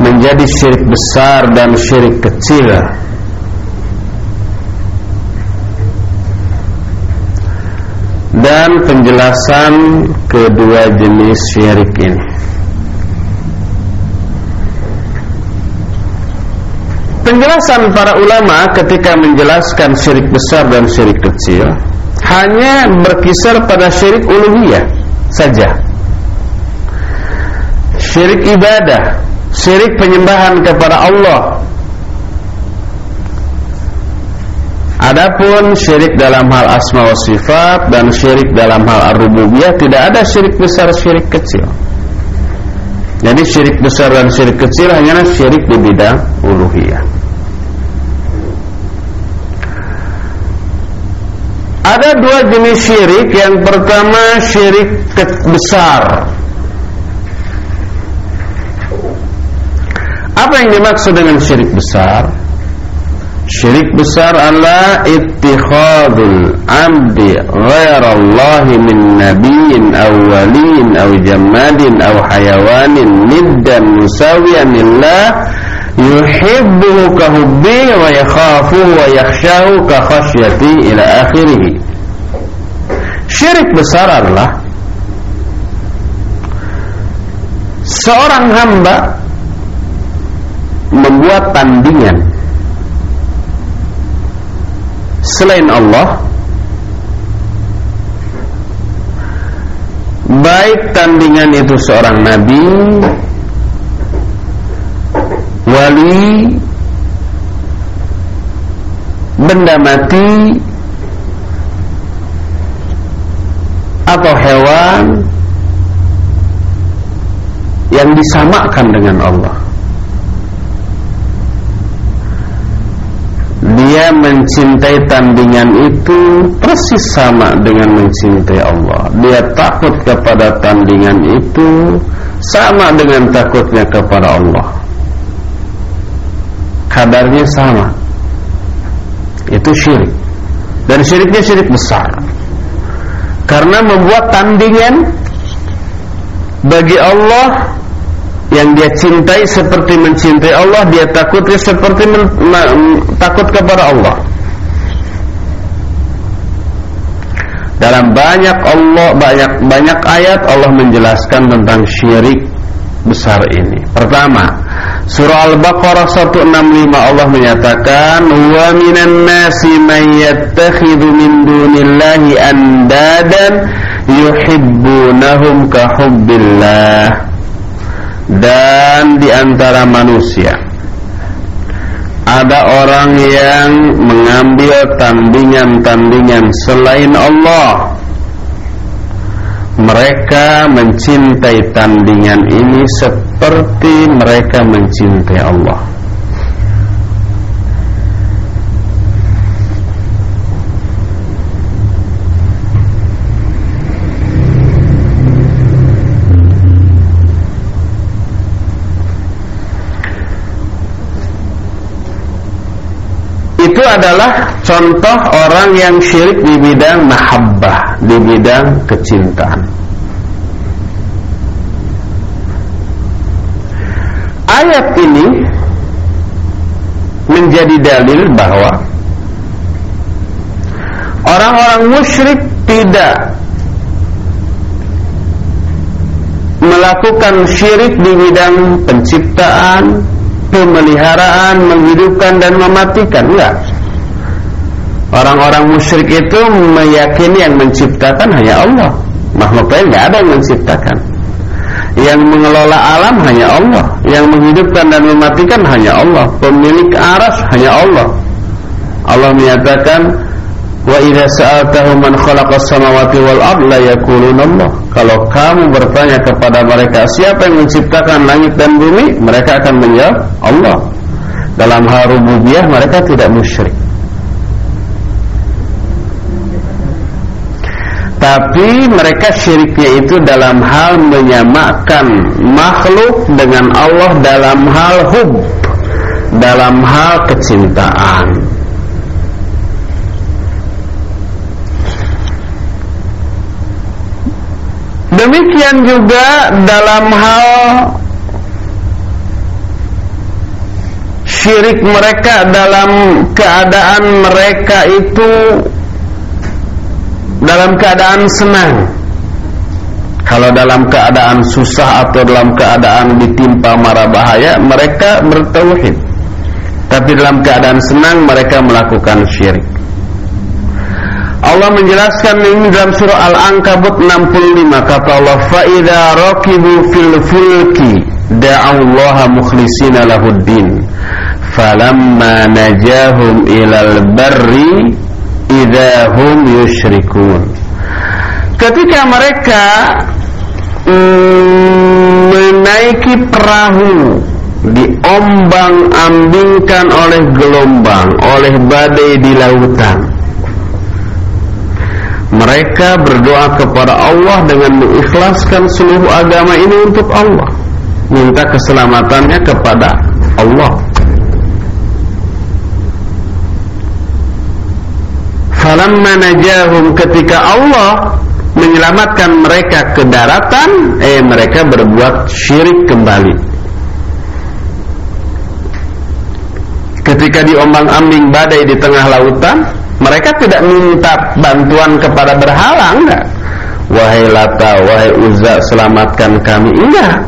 A: menjadi syirik besar dan syirik kecil dan penjelasan kedua jenis syirik ini penjelasan para ulama ketika menjelaskan syirik besar dan syirik kecil hanya berkisar pada syirik uluhiyah saja syirik ibadah syirik penyembahan kepada Allah Adapun syirik dalam hal asma wa sifat dan syirik dalam hal ar-rububiyah tidak ada syirik besar syirik kecil. Jadi syirik besar dan syirik kecil hanyalah syirik di bidang uluhiyah. Ada dua jenis syirik. Yang pertama syirik besar Apa yang dimaksud dengan syirik besar? Syirik besar adalah ittikhadul amdi ghairallahi min nabiyyin aw waliyin aw jamadin aw hayawanin niddan musawiyan lillah yuhibbuhu ka hubbi wa yakhafuhu wa yakhshahu ka khasyati ila akhirih. Syirik besar adalah seorang hamba membuat tandingan selain Allah baik tandingan itu seorang nabi wali benda mati atau hewan yang disamakan dengan Allah dia mencintai tandingan itu persis sama dengan mencintai Allah. Dia takut kepada tandingan itu sama dengan takutnya kepada Allah. Kadarnya sama. Itu syirik. Dan syiriknya syirik besar. Karena membuat tandingan bagi Allah yang dia cintai seperti mencintai Allah, dia takutnya seperti takut kepada Allah. Dalam banyak Allah banyak banyak ayat Allah menjelaskan tentang syirik besar ini. Pertama, surah Al-Baqarah 165 Allah menyatakan wa minan nasi man yattakhidhu min dunillahi andadan yuhibbunahum ka hubbillah dan di antara manusia ada orang yang mengambil tandingan-tandingan selain Allah mereka mencintai tandingan ini seperti mereka mencintai Allah itu adalah contoh orang yang syirik di bidang mahabbah, di bidang kecintaan. Ayat ini menjadi dalil bahwa orang-orang musyrik tidak melakukan syirik di bidang penciptaan, pemeliharaan, menghidupkan dan mematikan. Enggak. Orang-orang musyrik itu meyakini yang menciptakan hanya Allah. Makhluk lain enggak ada yang menciptakan. Yang mengelola alam hanya Allah, yang menghidupkan dan mematikan hanya Allah, pemilik aras hanya Allah. Allah menyatakan Wa idza sa'altahu man khalaqas samawati wal ard la yaquluna Allah. Kalau kamu bertanya kepada mereka siapa yang menciptakan langit dan bumi, mereka akan menjawab Allah. Dalam hal rububiyah mereka tidak musyrik. Tapi mereka syiriknya itu dalam hal menyamakan makhluk dengan Allah dalam hal hub, dalam hal kecintaan. Demikian juga dalam hal syirik mereka dalam keadaan mereka itu dalam keadaan senang. Kalau dalam keadaan susah atau dalam keadaan ditimpa mara bahaya mereka bertauhid. Tapi dalam keadaan senang mereka melakukan syirik. Allah menjelaskan ini dalam surah Al-Ankabut 65 kata Allah fa idza rakibu fil fulki da'allaha mukhlishina lahuddin. Falamma najahum ilal barri idahum yushrikun. Ketika mereka mm, menaiki perahu diombang-ambingkan oleh gelombang oleh badai di lautan. Mereka berdoa kepada Allah dengan mengikhlaskan seluruh agama ini untuk Allah. Minta keselamatannya kepada Allah falamma najahum ketika Allah menyelamatkan mereka ke daratan eh mereka berbuat syirik kembali. Ketika diombang-ambing badai di tengah lautan mereka tidak minta bantuan kepada berhala enggak. Wahai lata wahai uzza selamatkan kami enggak.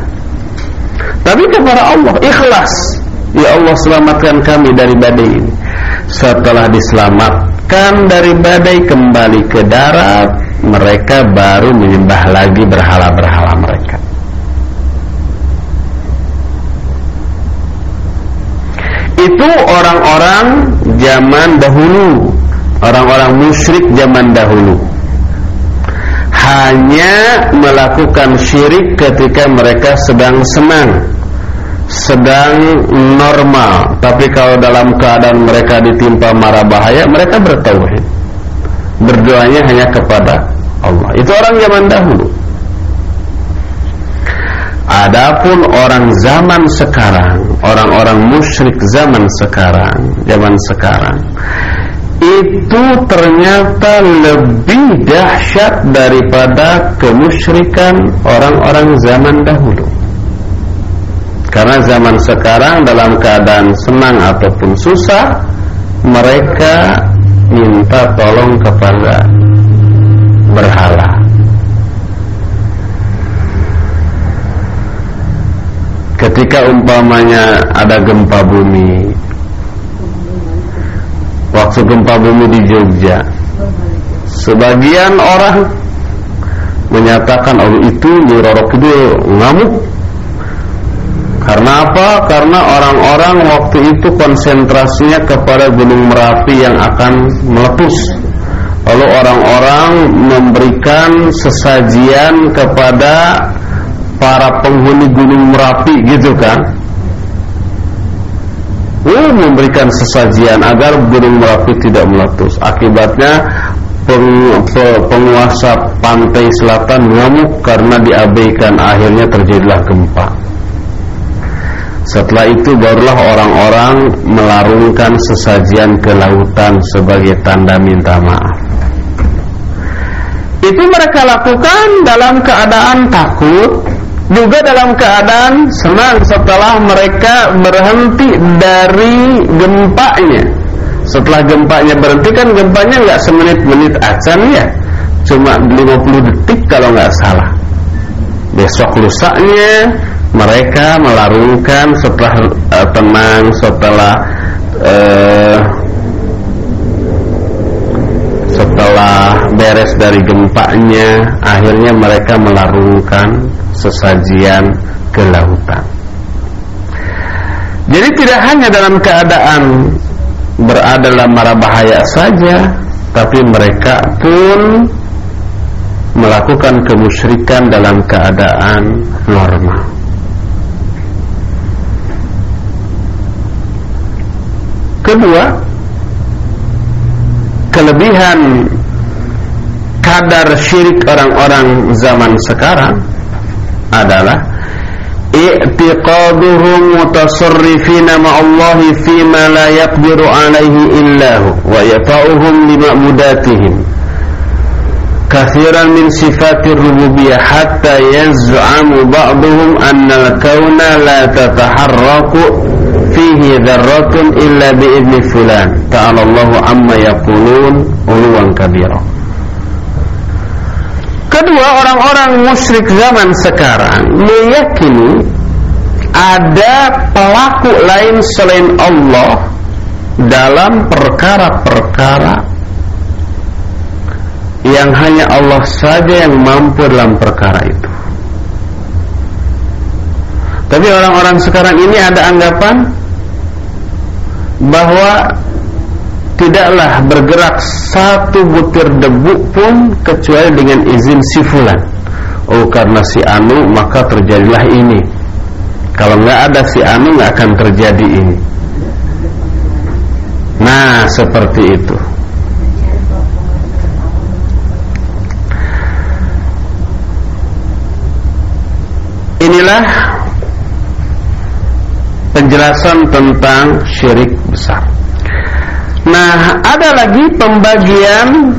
A: Tapi kepada Allah ikhlas. Ya Allah selamatkan kami dari badai ini. Setelah diselamatkan kan dari badai kembali ke darat mereka baru menyembah lagi berhala-berhala mereka. Itu orang-orang zaman dahulu. Orang-orang musyrik zaman dahulu. Hanya melakukan syirik ketika mereka sedang senang sedang normal. Tapi kalau dalam keadaan mereka ditimpa mara bahaya mereka bertauhid. Berdoanya hanya kepada Allah. Itu orang zaman dahulu. Adapun orang zaman sekarang orang-orang musyrik zaman sekarang zaman sekarang itu ternyata lebih dahsyat daripada kemusyrikan orang-orang zaman dahulu karena zaman sekarang dalam keadaan senang ataupun susah Mereka minta tolong kepada berhala. Ketika umpamanya ada gempa bumi Waktu gempa bumi di Jogja Sebagian orang menyatakan oh itu Nyi Roro ngamuk karena apa? Karena orang-orang waktu itu konsentrasinya kepada Gunung Merapi yang akan meletus. Lalu orang-orang memberikan sesajian kepada para penghuni Gunung Merapi gitu kan. Uh, memberikan sesajian agar Gunung Merapi tidak meletus. Akibatnya peng, pe, penguasa pantai selatan mengamuk karena diabaikan akhirnya terjadilah gempa. Setelah itu barulah orang-orang melarungkan sesajian ke lautan sebagai tanda minta maaf. Itu mereka lakukan dalam keadaan takut, juga dalam keadaan senang setelah mereka berhenti dari gempanya. Setelah gempanya berhenti kan gempanya nggak semenit-menit acan ya, cuma 50 detik kalau nggak salah. Besok lusanya mereka melarungkan setelah uh, tenang setelah uh, setelah beres dari gempanya akhirnya mereka melarungkan sesajian ke lautan jadi tidak hanya dalam keadaan berada dalam mara bahaya saja tapi mereka pun melakukan kemusyrikan dalam keadaan normal. Kedua, kelebihan kadar syirik orang-orang zaman sekarang adalah i'tiqaduhum mutasarrifina ma'allahi fima la yaqdiru alaihi illahu wa yata'uhum lima'budatihim kathiran min sifatir rububiyah hatta yaz'amu ba'duhum al-kauna la tataharraku fihi dharratun illa bi'idni fulan ta'ala Allahu amma yaqulun uluwan kabira Kedua, orang-orang musyrik zaman sekarang meyakini ada pelaku lain selain Allah dalam perkara-perkara yang hanya Allah saja yang mampu dalam perkara itu. Tapi orang-orang sekarang ini ada anggapan bahwa tidaklah bergerak satu butir debu pun kecuali dengan izin si fulan. Oh karena si anu maka terjadilah ini. Kalau nggak ada si anu nggak akan terjadi ini. Nah seperti itu. Inilah penjelasan tentang syirik besar. Nah, ada lagi pembagian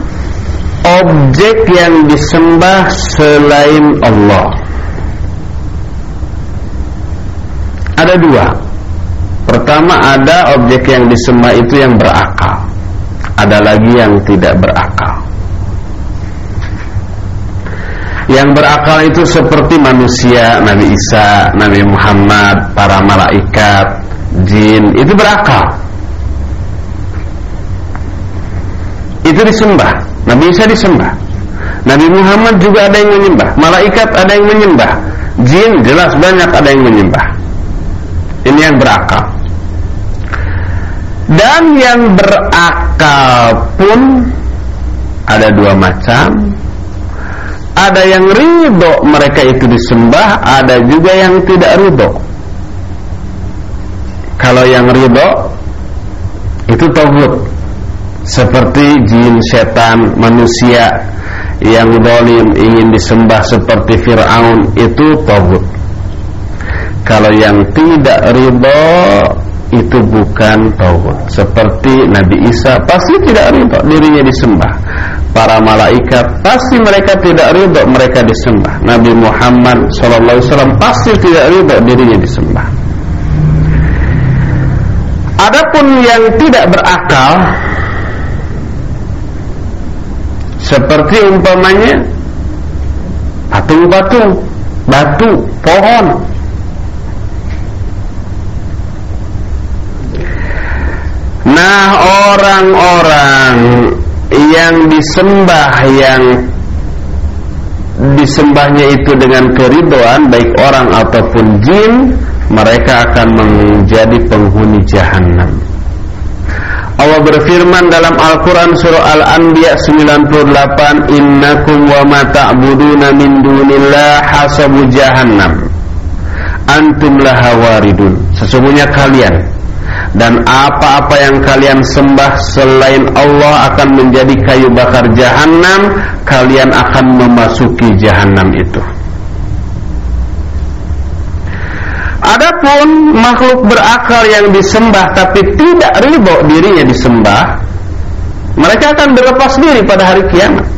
A: objek yang disembah selain Allah. Ada dua. Pertama ada objek yang disembah itu yang berakal. Ada lagi yang tidak berakal. Yang berakal itu seperti manusia, Nabi Isa, Nabi Muhammad, para malaikat, jin, itu berakal. Itu disembah. Nabi Isa disembah. Nabi Muhammad juga ada yang menyembah. Malaikat ada yang menyembah. Jin jelas banyak ada yang menyembah. Ini yang berakal. Dan yang berakal pun Ada dua macam. Ada yang ridho mereka itu disembah Ada juga yang tidak ridho. Kalau yang ridho Itu tauhid seperti jin, setan, manusia yang dolim ingin disembah seperti Fir'aun itu togut. Kalau yang tidak ridho itu bukan tauhid seperti Nabi Isa pasti tidak ridho dirinya disembah. Para malaikat pasti mereka tidak ridho mereka disembah. Nabi Muhammad SAW pasti tidak ridho dirinya disembah. Adapun yang tidak berakal seperti umpamanya patung-patung, batu, pohon. Nah, orang-orang yang disembah yang disembahnya itu dengan keridoan baik orang ataupun jin, mereka akan menjadi penghuni jahanam. Allah berfirman dalam Al-Quran surah Al-Anbiya 98 Innakum wa ma ta'buduna min dunillah hasabu jahannam. Antum laha waridun. Sesungguhnya kalian Dan apa-apa yang kalian sembah selain Allah akan menjadi kayu bakar jahannam. Kalian akan memasuki jahannam itu Adapun makhluk berakal yang disembah tapi tidak ridho dirinya disembah, mereka akan berlepas diri pada hari kiamat.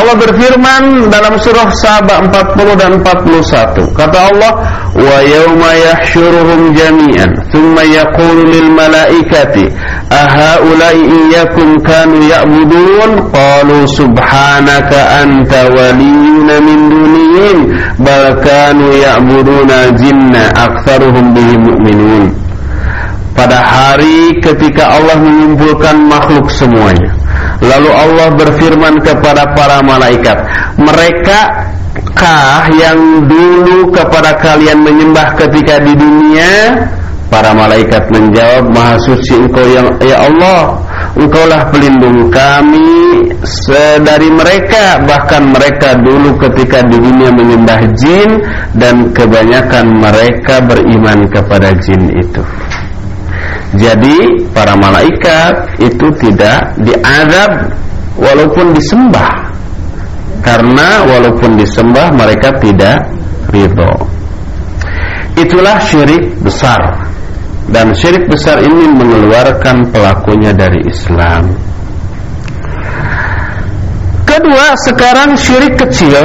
A: Allah berfirman dalam surah Saba 40 dan 41. Kata Allah, "Wa yauma yahsyuruhum jami'an, thumma yaqulu lil malaikati, ahaula'i iyyakum kanu ya'budun?" Qalu subhanaka anta waliyuna min dunihim, bal kanu ya'buduna jinna aktsaruhum bihi mu'minun. Pada hari ketika Allah mengumpulkan makhluk semuanya Lalu Allah berfirman kepada para malaikat, "Mereka kah yang dulu kepada kalian menyembah ketika di dunia?" Para malaikat menjawab, "Maha suci Engkau yang ya Allah." Engkaulah pelindung kami dari mereka bahkan mereka dulu ketika di dunia menyembah jin dan kebanyakan mereka beriman kepada jin itu. Jadi para malaikat itu tidak diadab walaupun disembah. Karena walaupun disembah mereka tidak ridho. Itulah syirik besar dan syirik besar ini mengeluarkan pelakunya dari Islam. Kedua, sekarang syirik kecil.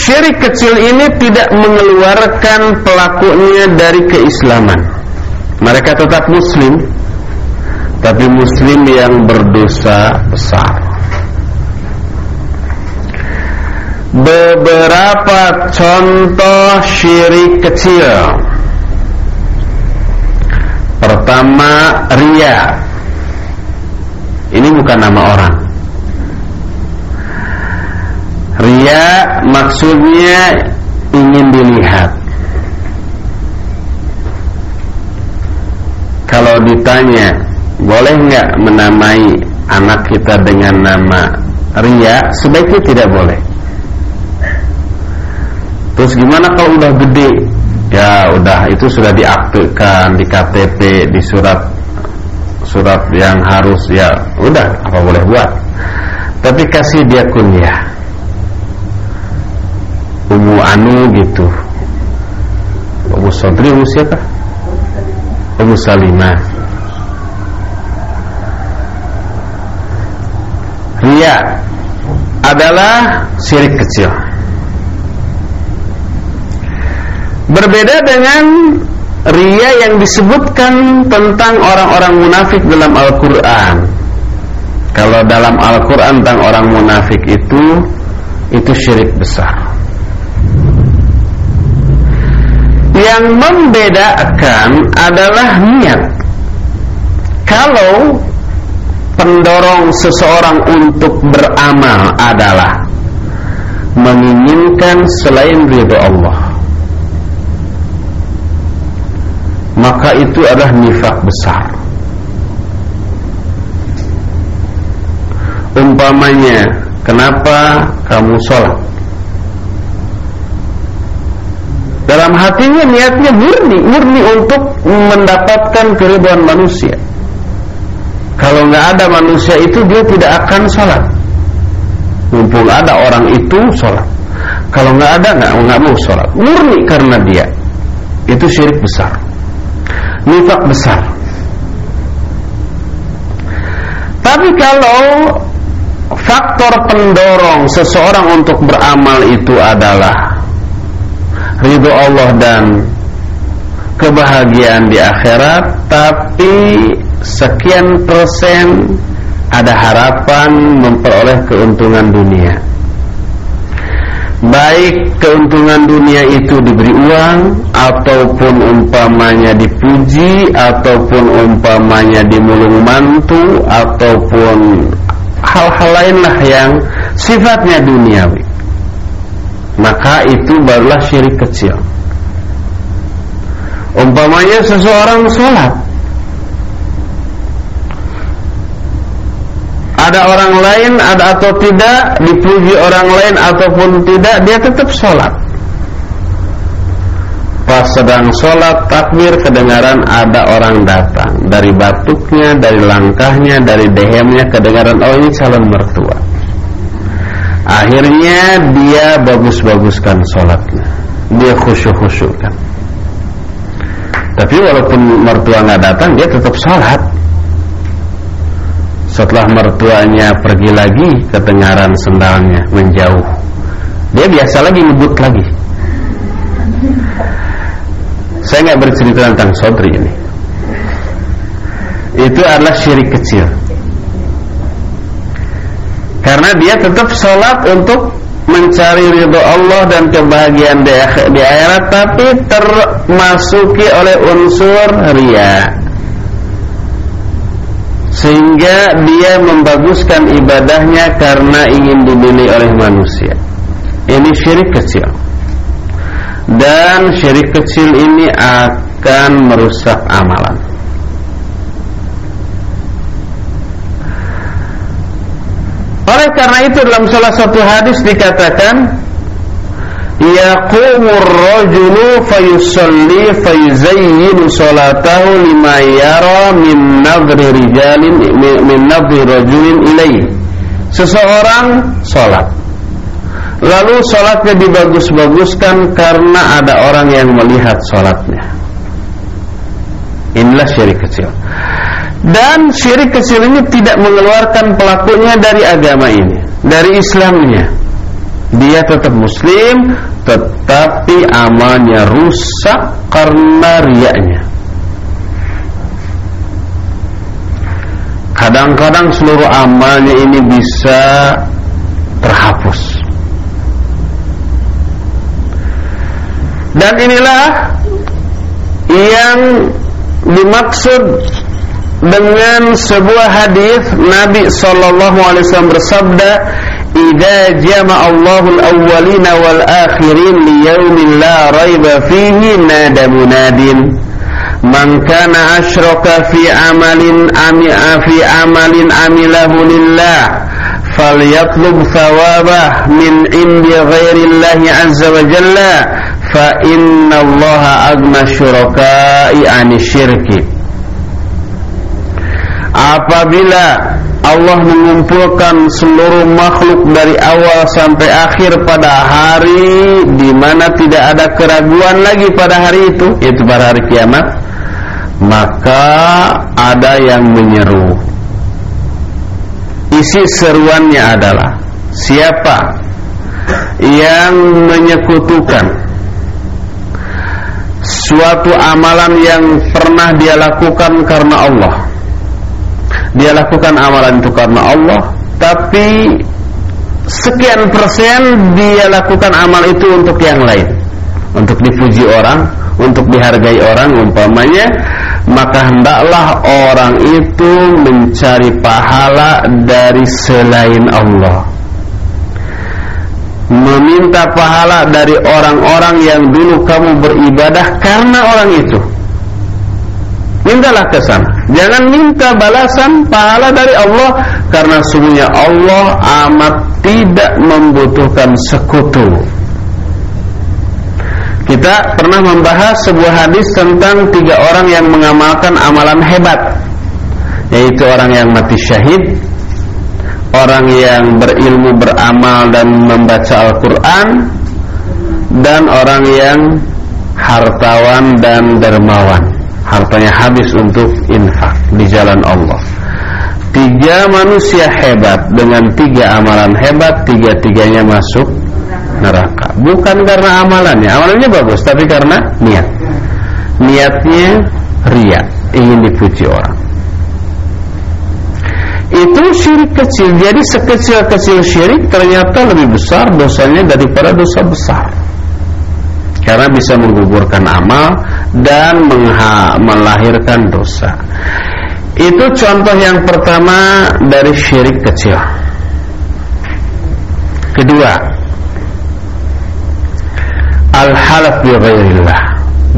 A: Syirik kecil ini tidak mengeluarkan pelakunya dari keislaman. Mereka tetap muslim, tapi muslim yang berdosa besar. beberapa contoh syirik kecil. Pertama, ria. Ini bukan nama orang. Ria maksudnya ingin dilihat. Kalau ditanya, boleh nggak menamai anak kita dengan nama Ria? Sebaiknya tidak boleh. Terus gimana kalau udah gede? Ya udah itu sudah diaktifkan di KTP, di surat surat yang harus ya udah apa boleh buat. Tapi kasih dia kuliah. Umu Anu gitu. Umu Sodri Umu siapa? Umu Salimah. Ria adalah syirik kecil. Berbeda dengan ria yang disebutkan tentang orang-orang munafik dalam Al-Quran Kalau dalam Al-Quran tentang orang munafik itu Itu syirik besar Yang membedakan adalah niat Kalau pendorong seseorang untuk beramal adalah Menginginkan selain ridho Allah maka itu adalah nifak besar. Umpamanya, kenapa kamu sholat? Dalam hatinya niatnya murni, murni untuk mendapatkan keribuan manusia. Kalau nggak ada manusia itu dia tidak akan sholat. Mumpung ada orang itu sholat. Kalau nggak ada nggak nggak mau sholat. Murni karena dia. Itu syirik besar nifak besar. Tapi kalau faktor pendorong seseorang untuk beramal itu adalah ridho Allah dan kebahagiaan di akhirat, tapi sekian persen ada harapan memperoleh keuntungan dunia. Baik keuntungan dunia itu diberi uang ataupun umpamanya dipuji ataupun umpamanya dimulung mantu ataupun hal-hal lainlah yang sifatnya duniawi maka itu barulah syirik kecil. Umpamanya seseorang sholat. Ada orang lain ada atau tidak dipuji orang lain ataupun tidak dia tetap sholat. Pas sedang sholat takbir kedengaran ada orang datang. Dari batuknya dari langkahnya dari dehemnya kedengaran oh ini calon mertua akhirnya dia bagus-baguskan sholatnya. Dia khusyuk-khusyukkan. Tapi walaupun mertua nggak datang dia tetap sholat. Setelah mertuanya pergi lagi kedengaran sendalnya menjauh dia biasa lagi ngebut lagi. Saya nggak bercerita tentang sodri ini. Itu adalah syirik kecil karena dia tetap sholat untuk mencari ridho Allah dan kebahagiaan di akhirat tapi termasuki oleh unsur ria sehingga dia membaguskan ibadahnya karena ingin dinilai oleh manusia. Ini syirik kecil. Dan syirik kecil ini akan merusak amalan. Oleh karena itu dalam salah satu hadis dikatakan yaqumur rajulu fayusalli fayuzayyinu salatahu lima yara min nadri rijalin min nadri rajulin ilaih seseorang salat lalu salatnya dibagus-baguskan karena ada orang yang melihat salatnya inilah syirik kecil dan syirik kecil ini tidak mengeluarkan pelakunya dari agama ini dari Islamnya. Dia tetap muslim tetapi amalnya rusak karena riaknya. Kadang-kadang seluruh amalnya ini bisa terhapus. Dan inilah yang dimaksud dengan sebuah hadis Nabi sallallahu alaihi wasallam bersabda إذا جمع الله الأولين والآخرين ليوم لا ريب فيه نادى مناد من كان أشرك في عمل في عمل عمله لله فليطلب ثوابه من عند غير الله عز وجل فإن الله أغنى الشركاء عن الشرك apabila Allah mengumpulkan seluruh makhluk dari awal sampai akhir pada hari di mana tidak ada keraguan lagi pada hari itu, yaitu pada hari kiamat, maka ada yang menyeru. Isi seruannya adalah siapa yang menyekutukan suatu amalan yang pernah dia lakukan karena Allah dia lakukan amalan itu karena Allah tapi sekian persen dia lakukan amal itu untuk yang lain. Untuk dipuji orang untuk dihargai orang umpamanya maka hendaklah orang itu mencari pahala dari selain Allah. Meminta pahala dari orang-orang yang dulu kamu beribadah karena orang itu. Mintalah ke sana. Jangan minta balasan pahala dari Allah karena sungguhnya Allah amat tidak membutuhkan sekutu. Kita pernah membahas sebuah hadis tentang tiga orang yang mengamalkan amalan hebat, yaitu orang yang mati syahid, orang yang berilmu beramal dan membaca Al-Quran, dan orang yang hartawan dan dermawan hartanya habis untuk infak di jalan Allah. Tiga manusia hebat dengan tiga amalan hebat, tiga-tiganya masuk neraka. Bukan karena amalannya, amalannya bagus, tapi karena niat. Niatnya ria, ingin dipuji orang. Itu syirik kecil. Jadi sekecil-kecil syirik ternyata lebih besar dosanya daripada dosa besar karena bisa menggugurkan amal dan melahirkan dosa. Itu contoh yang pertama dari syirik kecil. Kedua, al-halaf bi ghairillah,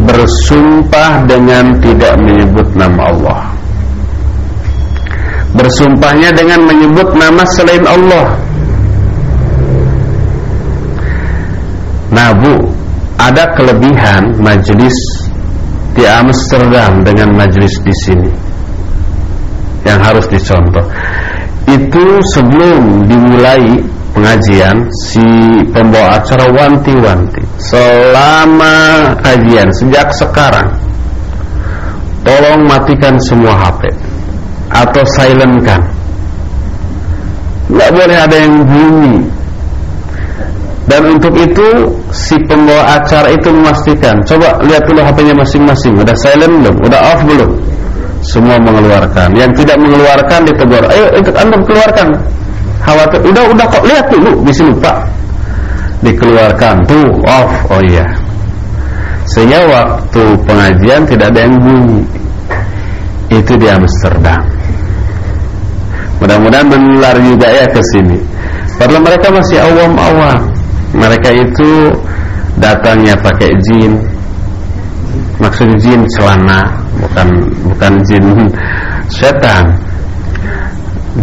A: bersumpah dengan tidak menyebut nama Allah. Bersumpahnya dengan menyebut nama selain Allah. Nah, Bu, ada kelebihan majelis di Amsterdam dengan majelis di sini. Yang harus dicontoh. Itu sebelum dimulai pengajian si pembawa acara wanti-wanti. Selama kajian sejak sekarang. Tolong matikan semua HP atau silentkan nggak boleh ada yang bunyi dan untuk itu si pembawa acara itu memastikan. Coba lihat dulu HP-nya masing-masing. Udah silent belum? Udah off belum? Semua mengeluarkan. Yang tidak mengeluarkan ditegur Ayo ikut anda keluarkan. Khawatir Udah udah kok lihat dulu. Bisa lupa Dikeluarkan. Tuh off. Oh iya. Sehingga waktu pengajian tidak ada yang bunyi. Itu di Amsterdam. Mudah-mudahan menular juga ya ke sini. Padahal mereka masih awam-awam mereka itu datangnya pakai jin. Maksud jin celana bukan bukan jin setan.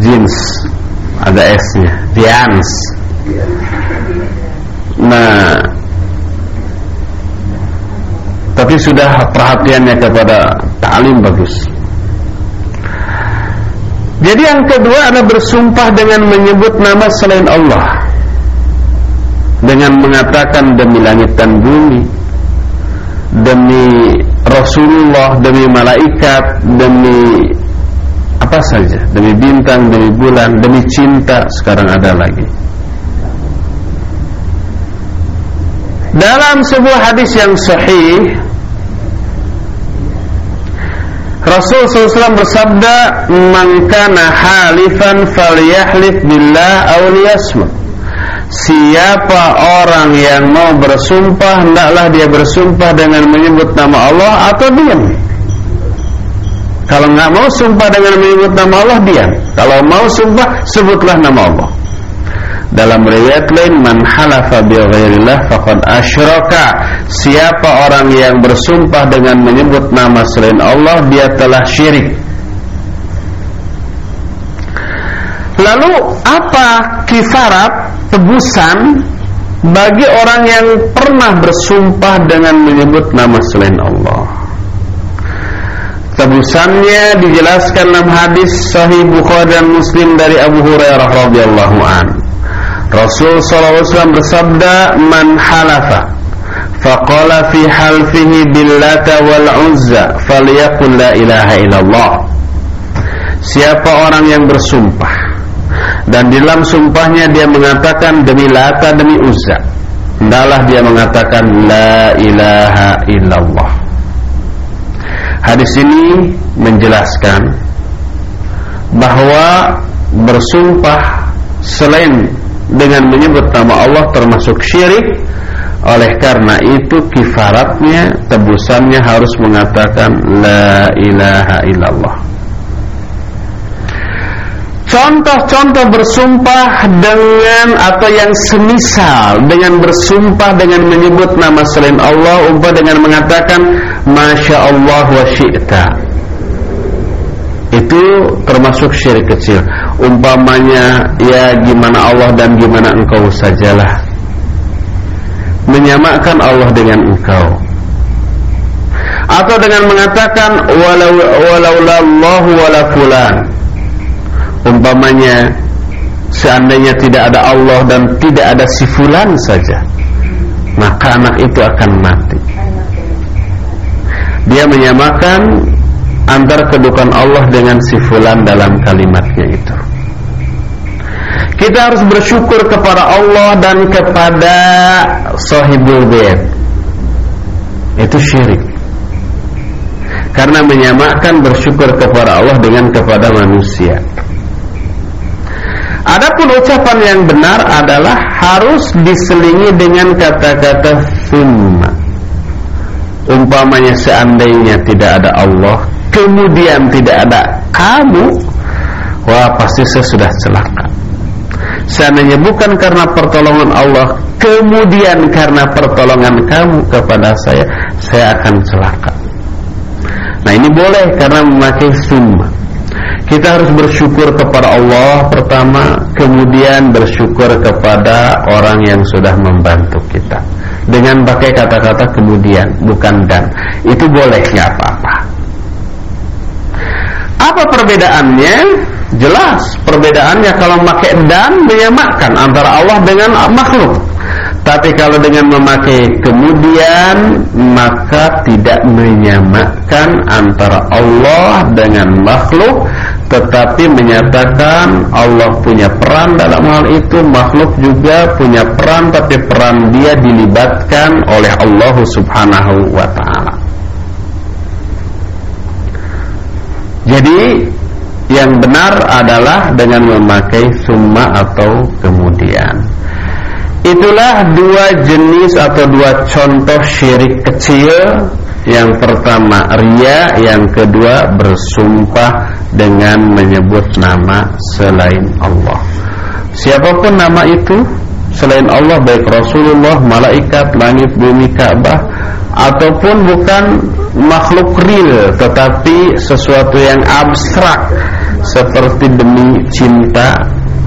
A: Jeans ada S-nya Dians. Nah tapi sudah perhatiannya kepada ta'lim bagus. Jadi yang kedua adalah bersumpah dengan menyebut nama selain Allah dengan mengatakan demi langit dan bumi demi Rasulullah demi malaikat demi apa saja demi bintang demi bulan demi cinta sekarang ada lagi. Dalam sebuah hadis yang sahih Rasul SAW bersabda Man kana halifan falyahlif billah aw liyasmut Siapa orang yang mau bersumpah Hendaklah dia bersumpah dengan menyebut nama Allah atau diam Kalau nggak mau sumpah dengan menyebut nama Allah diam Kalau mau sumpah sebutlah nama Allah dalam riwayat lain man halafa bi ghairillah faqad asyraka. Siapa orang yang bersumpah dengan menyebut nama selain Allah dia telah syirik. Lalu apa kifarat tebusan bagi orang yang pernah bersumpah dengan menyebut nama selain Allah? Tebusannya dijelaskan dalam hadis Sahih Bukhari dan Muslim dari Abu Hurairah radhiyallahu an. Rasul SAW bersabda Man halafa Faqala fi halfihi billata wal uzza Faliyakul la ilaha illallah Siapa orang yang bersumpah Dan di dalam sumpahnya dia mengatakan Demi lata demi uzza. Hendaklah dia mengatakan La ilaha illallah. Hadis ini menjelaskan Bahwa bersumpah Selain dengan menyebut nama Allah termasuk syirik oleh karena itu kifaratnya tebusannya harus mengatakan la ilaha illallah Contoh-contoh bersumpah dengan atau yang semisal dengan bersumpah dengan menyebut nama selain Allah umpah dengan mengatakan Masya Allah wa syi'ta. Itu termasuk syirik kecil. Umpamanya ya gimana Allah dan gimana engkau sajalah. Menyamakan Allah dengan engkau. Atau dengan mengatakan walau walaulallahu wala umpamanya seandainya tidak ada Allah dan tidak ada si fulan saja maka anak itu akan mati dia menyamakan antara kedudukan Allah dengan si fulan dalam kalimatnya itu. Kita harus bersyukur kepada Allah dan kepada sahibul bait. Itu syirik. Karena menyamakan bersyukur kepada Allah dengan kepada manusia. Adapun ucapan yang benar adalah harus diselingi dengan kata-kata summa. Umpamanya seandainya tidak ada Allah, kemudian tidak ada kamu wah pasti saya sudah celaka. Seandainya bukan karena pertolongan Allah kemudian karena pertolongan kamu kepada saya saya akan celaka. Nah ini boleh karena memakai summa kita harus bersyukur kepada Allah pertama kemudian bersyukur kepada orang yang sudah membantu kita dengan pakai kata-kata kemudian bukan dan itu boleh nggak apa-apa apa perbedaannya? Jelas perbedaannya kalau memakai dan menyamakan antara Allah dengan makhluk. Tapi kalau dengan memakai kemudian maka tidak menyamakan antara Allah dengan makhluk tetapi menyatakan Allah punya peran dalam hal itu makhluk juga punya peran tapi peran dia dilibatkan oleh Allah Subhanahu wa taala. Jadi yang benar adalah dengan memakai summa atau kemudian. Itulah dua jenis atau dua contoh syirik kecil. Yang pertama ria, yang kedua bersumpah dengan menyebut nama selain Allah. Siapa pun nama itu selain Allah baik Rasulullah, malaikat, langit, bumi, Ka'bah ataupun bukan makhluk real tetapi sesuatu yang abstrak seperti demi cinta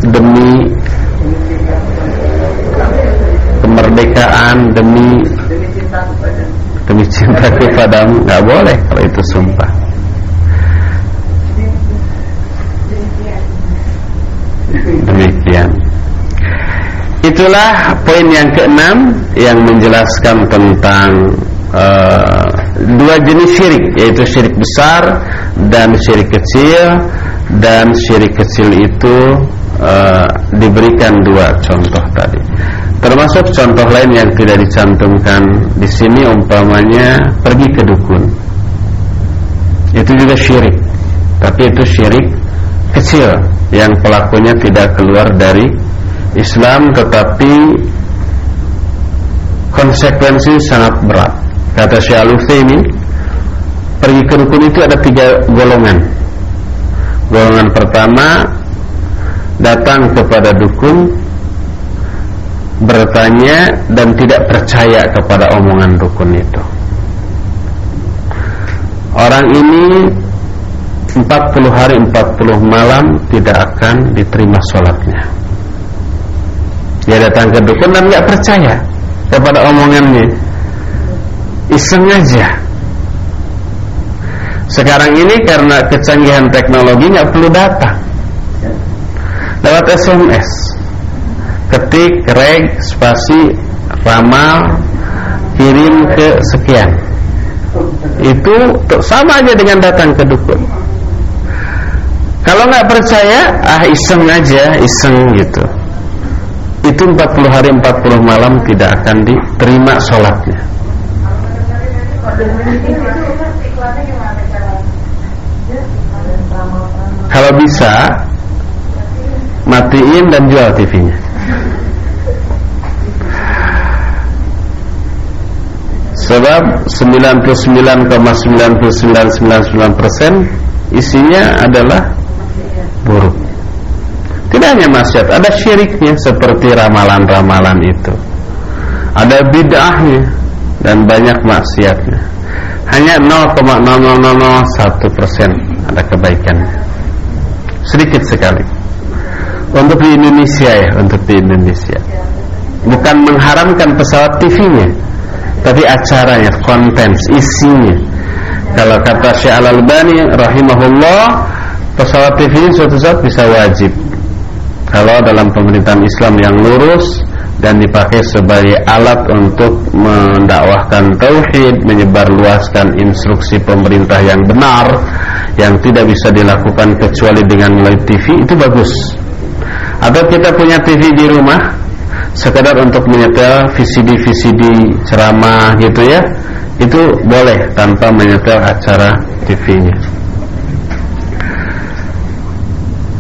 A: demi kemerdekaan demi demi cinta kepadamu nggak boleh kalau itu sumpah. Demikian. Itulah poin yang keenam yang menjelaskan tentang uh, dua jenis syirik yaitu syirik besar dan syirik kecil dan syirik kecil itu uh, diberikan dua contoh tadi termasuk contoh lain yang tidak dicantumkan di sini umpamanya pergi ke dukun itu juga syirik tapi itu syirik kecil yang pelakunya tidak keluar dari Islam tetapi konsekuensi sangat berat. Kata Syekh ini pergi ke dukun itu ada tiga golongan. Golongan pertama datang kepada dukun bertanya dan tidak percaya kepada omongan dukun itu. Orang ini 40 hari 40 malam tidak akan diterima sholatnya. Dia datang ke dukun dan nggak percaya kepada omongannya. Iseng aja. Sekarang ini karena kecanggihan teknologi nggak perlu datang. Lewat SMS ketik reg spasi ramal kirim ke sekian. Itu sama aja dengan datang ke dukun. Kalau nggak percaya ah iseng aja iseng gitu. Itu 40 hari 40 malam tidak akan diterima sholatnya. Kalau bisa matiin dan jual TV-nya sebab 99,9999% isinya adalah buruk tidak hanya maksiat, ada syiriknya seperti ramalan-ramalan itu. Ada bid'ahnya dan banyak maksiatnya. Hanya 0,0001 persen ada kebaikannya. Sedikit sekali. Untuk di Indonesia ya, untuk di Indonesia. Bukan mengharamkan pesawat TV-nya, tapi acaranya, konten, isinya. Kalau kata Syekh Al-Albani rahimahullah, pesawat TV ini suatu saat bisa wajib kalau dalam pemerintahan Islam yang lurus dan dipakai sebagai alat untuk mendakwahkan tauhid, menyebarluaskan instruksi pemerintah yang benar yang tidak bisa dilakukan kecuali dengan melalui TV itu bagus. Atau kita punya TV di rumah sekedar untuk menyetel VCD-VCD ceramah gitu ya. Itu boleh tanpa menyetel acara TV-nya.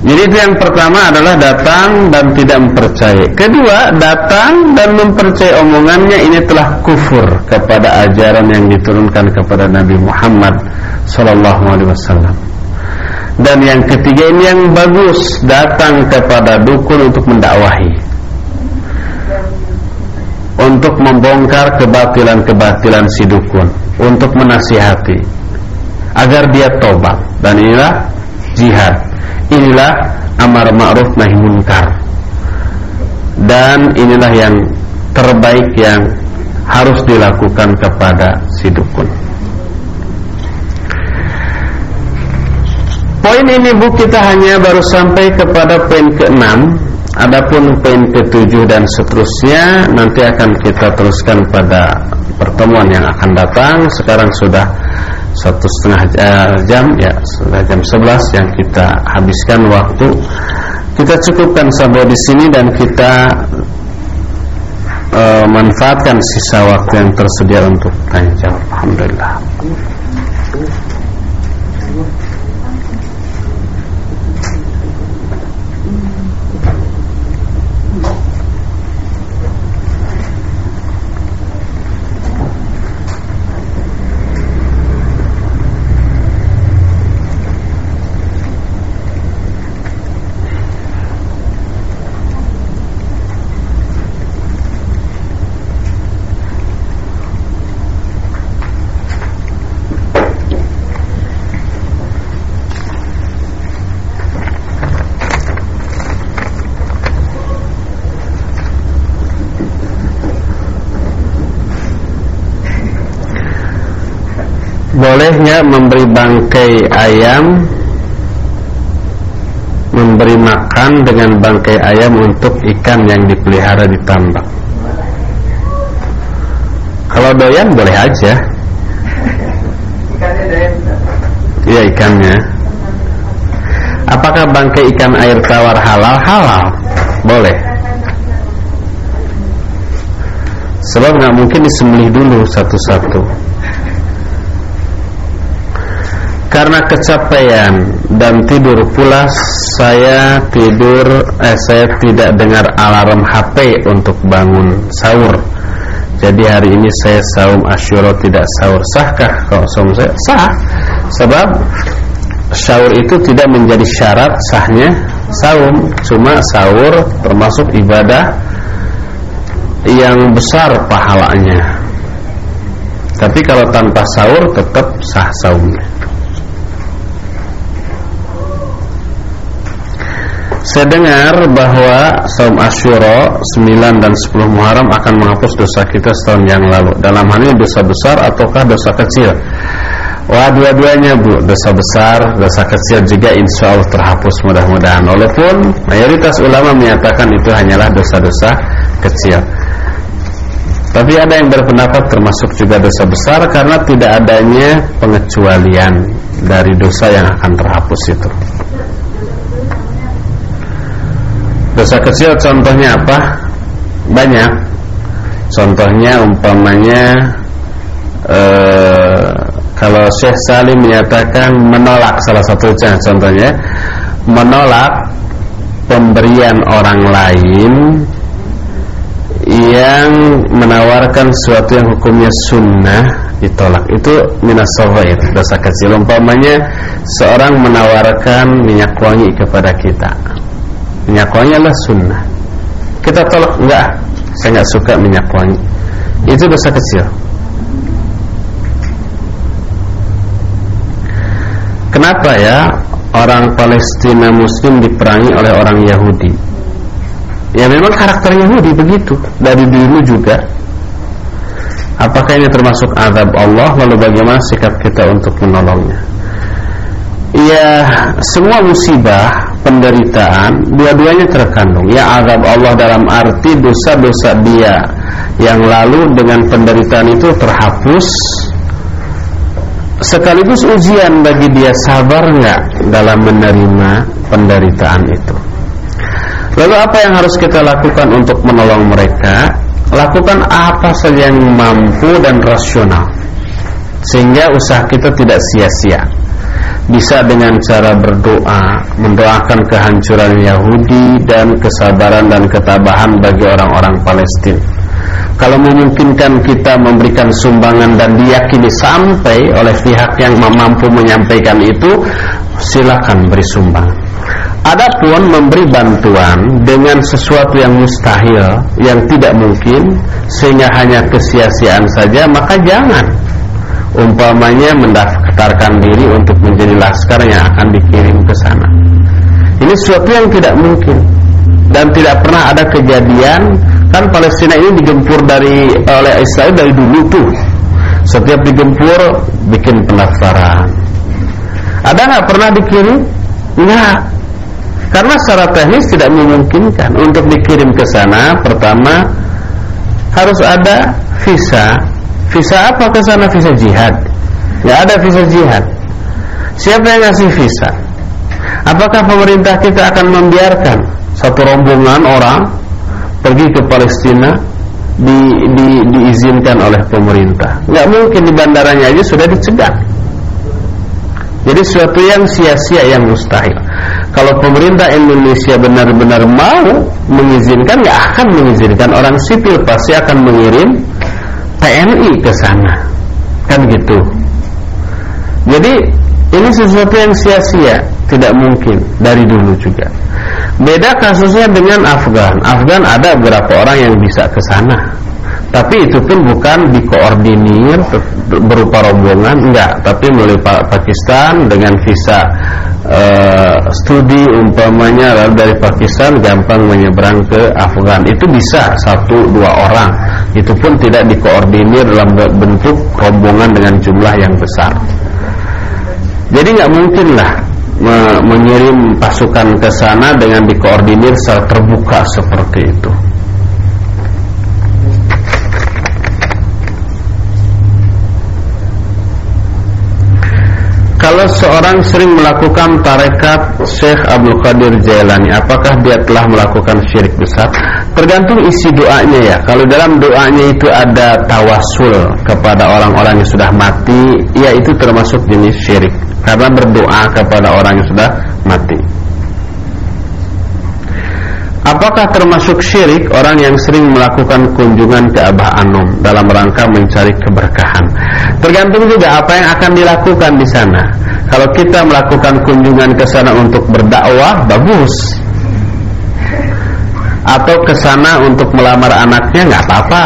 A: Jadi itu yang pertama adalah datang dan tidak mempercayai. Kedua, datang dan mempercayai omongannya ini telah kufur kepada ajaran yang diturunkan kepada Nabi Muhammad sallallahu alaihi wasallam. Dan yang ketiga ini yang bagus, datang kepada dukun untuk mendakwahi. Untuk membongkar kebatilan-kebatilan si dukun, untuk menasihati. Agar dia tobat. Dan inilah jihad. Inilah amar ma'ruf nahi munkar. Dan inilah yang terbaik yang harus dilakukan kepada si dukun. Poin ini bu kita hanya baru sampai kepada poin ke-6 adapun poin ke-7 dan seterusnya nanti akan kita teruskan pada pertemuan yang akan datang. Sekarang sudah satu setengah eh, jam ya sudah jam 11 yang kita habiskan waktu. Kita cukupkan sampai di sini dan kita uh, manfaatkan sisa waktu yang tersedia untuk tanya jawab. Alhamdulillah Bolehnya memberi bangkai ayam Memberi makan dengan bangkai ayam untuk ikan yang dipelihara di tambak. Kalau doyan boleh aja. Iya ikannya. Apakah bangkai ikan air tawar halal? Halal. Boleh. Sebab nggak mungkin disembelih dulu satu-satu Karena kecapean dan tidur pula saya tidur eh, saya tidak dengar alarm HP untuk bangun sahur. Jadi hari ini saya saum asyura tidak sahur. Sahkah kalau saum saya? Sah. Sebab sahur itu tidak menjadi syarat sahnya saum. Cuma sahur termasuk ibadah yang besar pahalanya. Tapi kalau tanpa sahur tetap sah saumnya. Saya dengar bahwa saum Asyura 9 dan 10 Muharram akan menghapus dosa kita setahun yang lalu. Dalam hal ini dosa besar ataukah dosa kecil? Wah dua-duanya bu Dosa besar, dosa kecil juga insya Allah terhapus mudah-mudahan Walaupun mayoritas ulama menyatakan itu hanyalah dosa-dosa kecil Tapi ada yang berpendapat termasuk juga dosa besar Karena tidak adanya pengecualian dari dosa yang akan terhapus itu Dosa kecil contohnya apa? Banyak. Contohnya umpamanya eh, Kalau Syekh Salim menyatakan menolak Salah satu contohnya Menolak pemberian orang lain Yang menawarkan sesuatu yang hukumnya sunnah Ditolak. Itu minas sawair Dosa kecil. Umpamanya Seorang menawarkan minyak wangi kepada kita minyak wangi adalah sunnah. Kita tolak enggak. Saya enggak suka minyak wangi itu dosa kecil. Kenapa ya orang Palestina muslim diperangi oleh orang Yahudi? Ya memang karakter Yahudi begitu. Dari dulu juga. Apakah ini termasuk azab Allah? Lalu bagaimana sikap kita untuk menolongnya? Ya semua musibah penderitaan dua-duanya terkandung. Ya azab Allah dalam arti dosa-dosa dia yang lalu dengan penderitaan itu terhapus. Sekaligus ujian bagi dia sabar nggak dalam menerima penderitaan itu? Lalu apa yang harus kita lakukan untuk menolong mereka? Lakukan apa saja yang mampu dan rasional sehingga usaha kita tidak sia-sia bisa dengan cara berdoa mendoakan kehancuran Yahudi dan kesabaran dan ketabahan bagi orang-orang Palestina kalau memungkinkan kita memberikan sumbangan dan diyakini sampai oleh pihak yang mampu menyampaikan itu silakan beri sumbangan. Adapun memberi bantuan dengan sesuatu yang mustahil yang tidak mungkin sehingga hanya kesia-siaan saja maka jangan umpamanya mendaftarkan diri untuk menjadi laskar yang akan dikirim ke sana. Ini sesuatu yang tidak mungkin dan tidak pernah ada kejadian kan Palestina ini digempur dari oleh Israel dari dulu tuh. Setiap digempur bikin pendaftaran. Ada nggak pernah dikirim? Enggak. Karena secara teknis tidak memungkinkan untuk dikirim ke sana. Pertama harus ada visa Visa apa ke sana? Visa jihad. Tidak ada visa jihad. Siapa yang ngasih visa? Apakah pemerintah kita akan membiarkan satu rombongan orang pergi ke Palestina di, di, diizinkan oleh pemerintah? Nggak mungkin di bandaranya aja sudah dicegah. Jadi sesuatu yang sia-sia yang mustahil. Kalau pemerintah Indonesia benar-benar mau mengizinkan, nggak akan mengizinkan orang sipil pasti akan mengirim TNI ke sana. Kan gitu. Jadi ini sesuatu yang sia-sia. Tidak mungkin. Dari dulu juga. Beda kasusnya dengan Afgan. Afgan ada beberapa orang yang bisa ke sana. Tapi itu pun bukan dikoordinir berupa rombongan. Enggak. Tapi melalui Pakistan dengan visa uh, studi umpamanya lalu dari Pakistan gampang menyeberang ke Afgan itu bisa satu dua orang Itu pun tidak dikoordinir dalam bentuk rombongan dengan jumlah yang besar. Jadi nggak mungkinlah me mengirim pasukan ke sana dengan dikoordinir secara terbuka seperti itu. Kalau seorang sering melakukan tarekat Syekh Abdul Qadir Jailani Apakah dia telah melakukan syirik besar? Tergantung isi doanya ya. Kalau dalam doanya itu ada tawasul kepada orang-orang yang sudah mati Ya itu termasuk jenis syirik. Karena berdoa kepada orang yang sudah mati Apakah termasuk syirik orang yang sering melakukan kunjungan ke Abah Anom dalam rangka mencari keberkahan? Tergantung juga apa yang akan dilakukan di sana. Kalau kita melakukan kunjungan ke sana untuk berdakwah, bagus. Atau ke sana untuk melamar anaknya nggak apa-apa.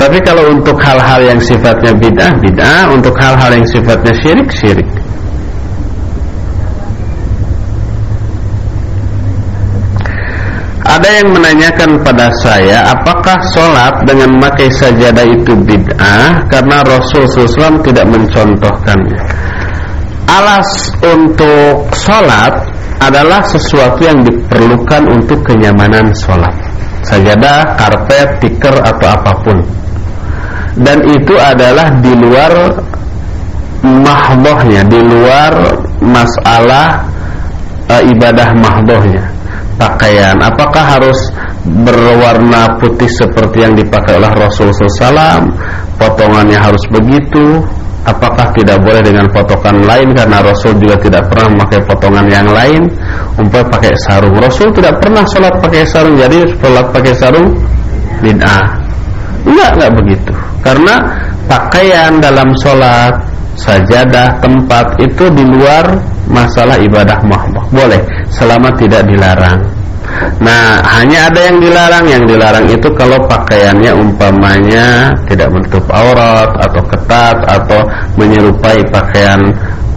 A: Tapi kalau untuk hal-hal yang sifatnya bid'ah, bid'ah, untuk hal-hal yang sifatnya syirik, syirik. Ada yang menanyakan pada saya Apakah sholat dengan memakai sajadah itu bid'ah? Karena Rasul SAW tidak mencontohkannya. Alas untuk sholat adalah sesuatu yang diperlukan untuk kenyamanan sholat. Sajadah, karpet, tikar atau apa pun. Dan itu adalah di luar mahdohnya Di luar masalah e, ibadah mahdohnya pakaian. Apakah harus berwarna putih seperti yang dipakai oleh Rasul SAW potongannya harus begitu. Apakah tidak boleh dengan potongan lain karena Rasul juga tidak pernah memakai potongan yang lain? Umpamanya pakai sarung. Rasul tidak pernah sholat pakai sarung. Jadi sholat pakai sarung bid'ah. Enggak enggak begitu. Karena pakaian dalam sholat sajadah tempat itu di luar masalah ibadah mahdoh boleh selama tidak dilarang. Nah hanya ada yang dilarang. Yang dilarang itu kalau pakaiannya umpamanya tidak menutup aurat atau ketat atau menyerupai pakaian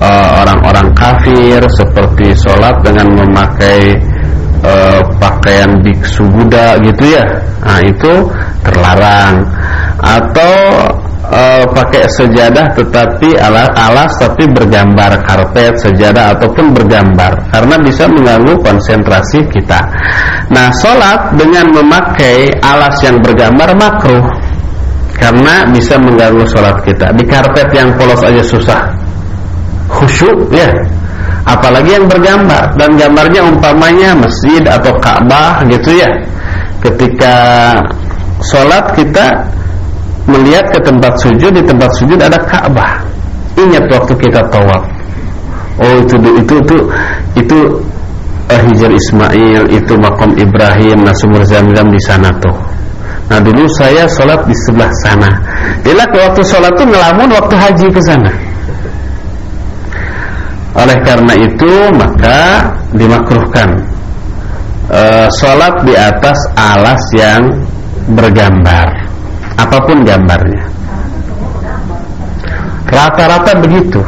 A: eh, orang-orang uh, kafir seperti sholat dengan memakai uh, pakaian biksu Buddha gitu ya nah itu terlarang atau uh, pakai sejadah tetapi alas, alas tapi bergambar karpet sejadah ataupun bergambar karena bisa mengganggu konsentrasi kita. Nah, sholat dengan memakai alas yang bergambar makruh karena bisa mengganggu sholat kita. Di karpet yang polos aja susah khusyuk ya. Apalagi yang bergambar dan gambarnya umpamanya masjid atau Ka'bah gitu ya. Ketika sholat kita melihat ke tempat sujud di tempat sujud ada Ka'bah. Ingat waktu kita tawaf. Oh itu itu itu itu uh, Hijr Ismail, itu makom Ibrahim, Nasumur Zamzam di sana tuh. Nah dulu saya sholat di sebelah sana. Bila waktu sholat tuh ngelamun waktu haji ke sana. Oleh karena itu maka dimakruhkan uh, sholat di atas alas yang bergambar. Apa pun gambarnya. Rata-rata begitu.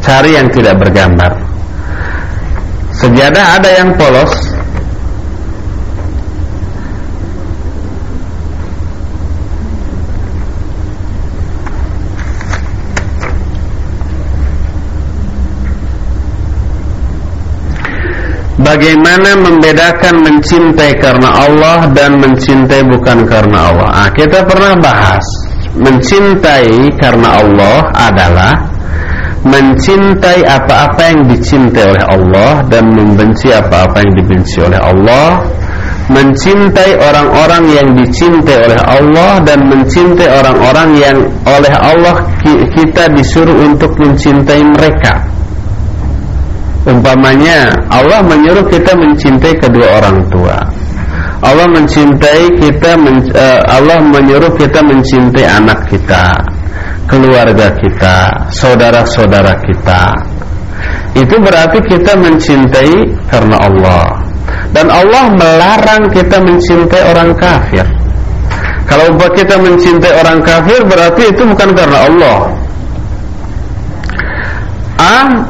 A: Cari yang tidak bergambar. Sejadah ada yang polos Bagaimana membedakan mencintai karena Allah dan mencintai bukan karena Allah? Nah, kita pernah bahas. Mencintai karena Allah adalah mencintai apa-apa yang dicintai oleh Allah dan membenci apa-apa yang dibenci oleh Allah. Mencintai orang-orang yang dicintai oleh Allah dan mencintai orang-orang yang oleh Allah kita disuruh untuk mencintai mereka Umpamanya Allah menyuruh kita mencintai kedua orang tua. Allah mencintai kita men, uh, Allah menyuruh kita mencintai anak kita, keluarga kita, saudara-saudara kita. Itu berarti kita mencintai karena Allah. Dan Allah melarang kita mencintai orang kafir. Kalau kita mencintai orang kafir berarti itu bukan karena Allah,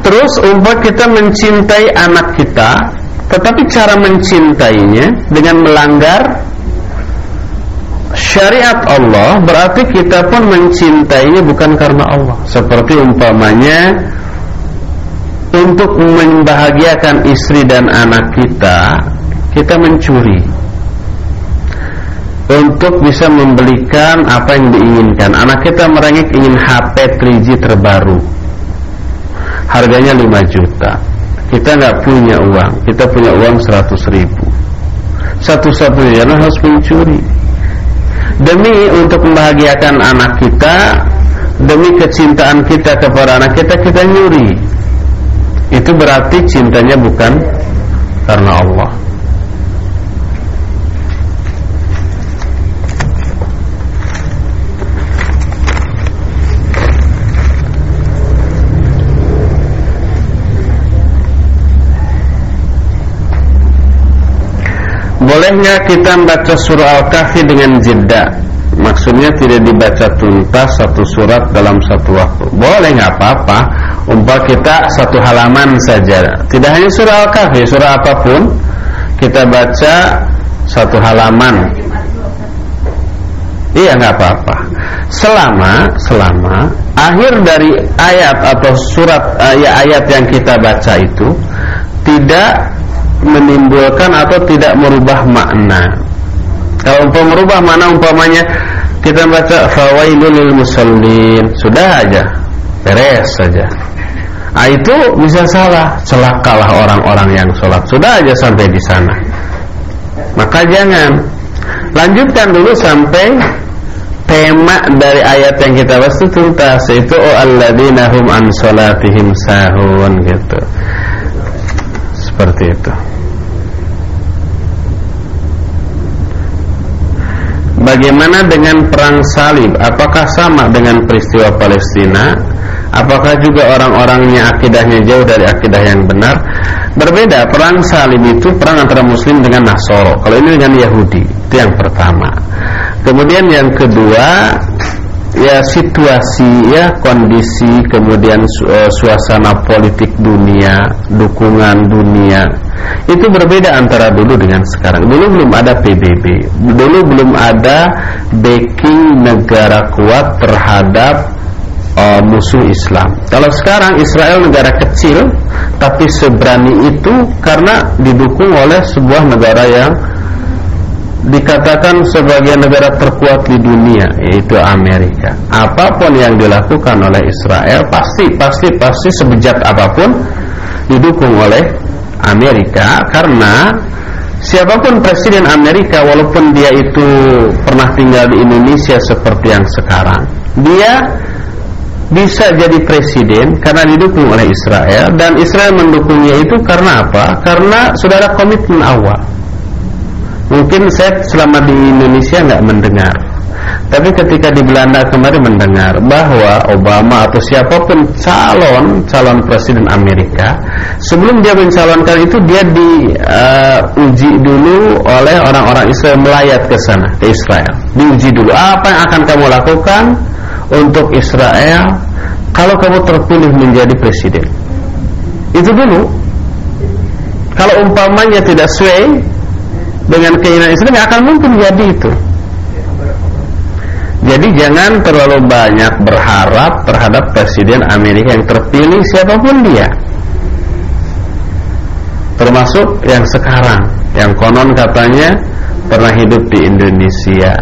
A: Terus umpah kita mencintai anak kita Tetapi cara mencintainya Dengan melanggar syariat Allah berarti kita pun mencintainya bukan karena Allah. Seperti umpamanya untuk membahagiakan istri dan anak kita kita mencuri. Untuk bisa membelikan apa yang diinginkan. Anak kita merengek ingin HP 3G terbaru harganya 5 juta. Kita nggak punya uang. Kita punya uang 100 ribu. Satu-satunya harus mencuri. Demi untuk membahagiakan anak kita demi kecintaan kita kepada anak kita kita nyuri. Itu berarti cintanya bukan karena Allah Bolehnya kita membaca surah Al-Kahfi dengan jeda? Maksudnya tidak dibaca tuntas satu surat dalam satu waktu. Boleh nggak apa-apa. Umpah kita satu halaman saja. Tidak hanya surah Al-Kahfi, surah apa pun Kita baca satu halaman. Iya nggak apa-apa. Selama Selama Akhir dari ayat atau surat ayat-ayat yang kita baca itu Tidak menimbulkan atau tidak merubah makna. Kalau untuk merubah makna umpamanya kita baca fawailul lil sudah aja, beres saja. Ah itu bisa salah, celakalah orang-orang yang sholat. Sudah aja sampai di sana. Maka jangan lanjutkan dulu sampai tema dari ayat yang kita bahas itu tuntas itu oh alladzina hum an salatihim sahun gitu seperti itu Bagaimana dengan perang salib? Apakah sama dengan peristiwa Palestina? Apakah juga orang-orangnya akidahnya jauh dari akidah yang benar? Berbeda, perang salib itu perang antara muslim dengan Nasoro Kalau ini dengan Yahudi, itu yang pertama Kemudian yang kedua ya situasi ya kondisi kemudian uh, suasana politik dunia dukungan dunia itu berbeda antara dulu dengan sekarang. Dulu belum ada PBB dulu belum ada backing negara kuat terhadap uh, musuh Islam. Kalau sekarang Israel negara kecil tapi seberani itu karena didukung oleh sebuah negara yang dikatakan sebagai negara terkuat di dunia yaitu Amerika. Apa pun yang dilakukan oleh Israel pasti pasti pasti sebejat apa pun didukung oleh Amerika karena siapa pun presiden Amerika walaupun dia itu pernah tinggal di Indonesia seperti yang sekarang, dia bisa jadi presiden karena didukung oleh Israel dan Israel mendukungnya itu karena apa? Karena sudah ada komitmen awal Mungkin saya selama di Indonesia nggak mendengar tapi ketika di Belanda kemarin mendengar bahwa Obama atau siapa pun calon calon presiden Amerika sebelum dia mencalonkan itu dia diuji uh, dulu oleh orang-orang Israel melayat ke sana ke Israel. Diuji dulu apa yang akan kamu lakukan untuk Israel kalau kamu terpilih menjadi presiden? Itu dulu. Kalau umpamanya tidak sesuai dengan keinginan yang akan mungkin jadi itu. Jadi jangan terlalu banyak berharap terhadap presiden Amerika yang terpilih siapa pun dia. Termasuk yang sekarang, yang konon katanya pernah hidup di Indonesia.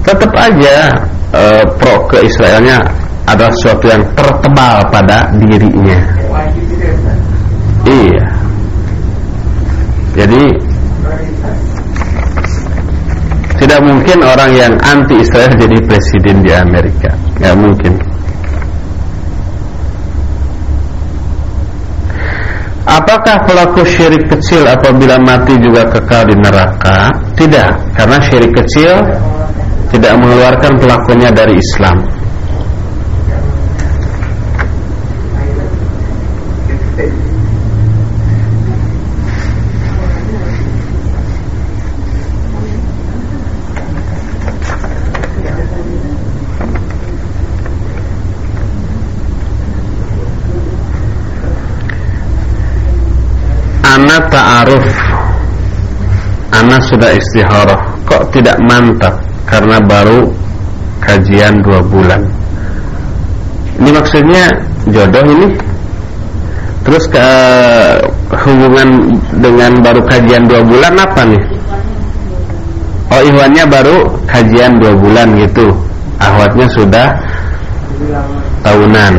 A: Tetap aja e, pro ke Israelnya adalah sesuatu yang tertebal pada dirinya. Iya. Jadi tidak mungkin orang yang anti Israel jadi presiden di Amerika. Nggak mungkin. Apakah pelaku syirik kecil apabila mati juga kekal di neraka? Tidak, karena syirik kecil tidak mengeluarkan pelakunya dari Islam. Ana ta'aruf. Ana sudah istihoroh Kok tidak mantap? Karena baru kajian dua bulan. Ini maksudnya jodoh ini? Terus ke hubungan dengan baru kajian dua bulan apa nih? Oh ikhwannya baru kajian dua bulan gitu. Ahwatnya sudah tahunan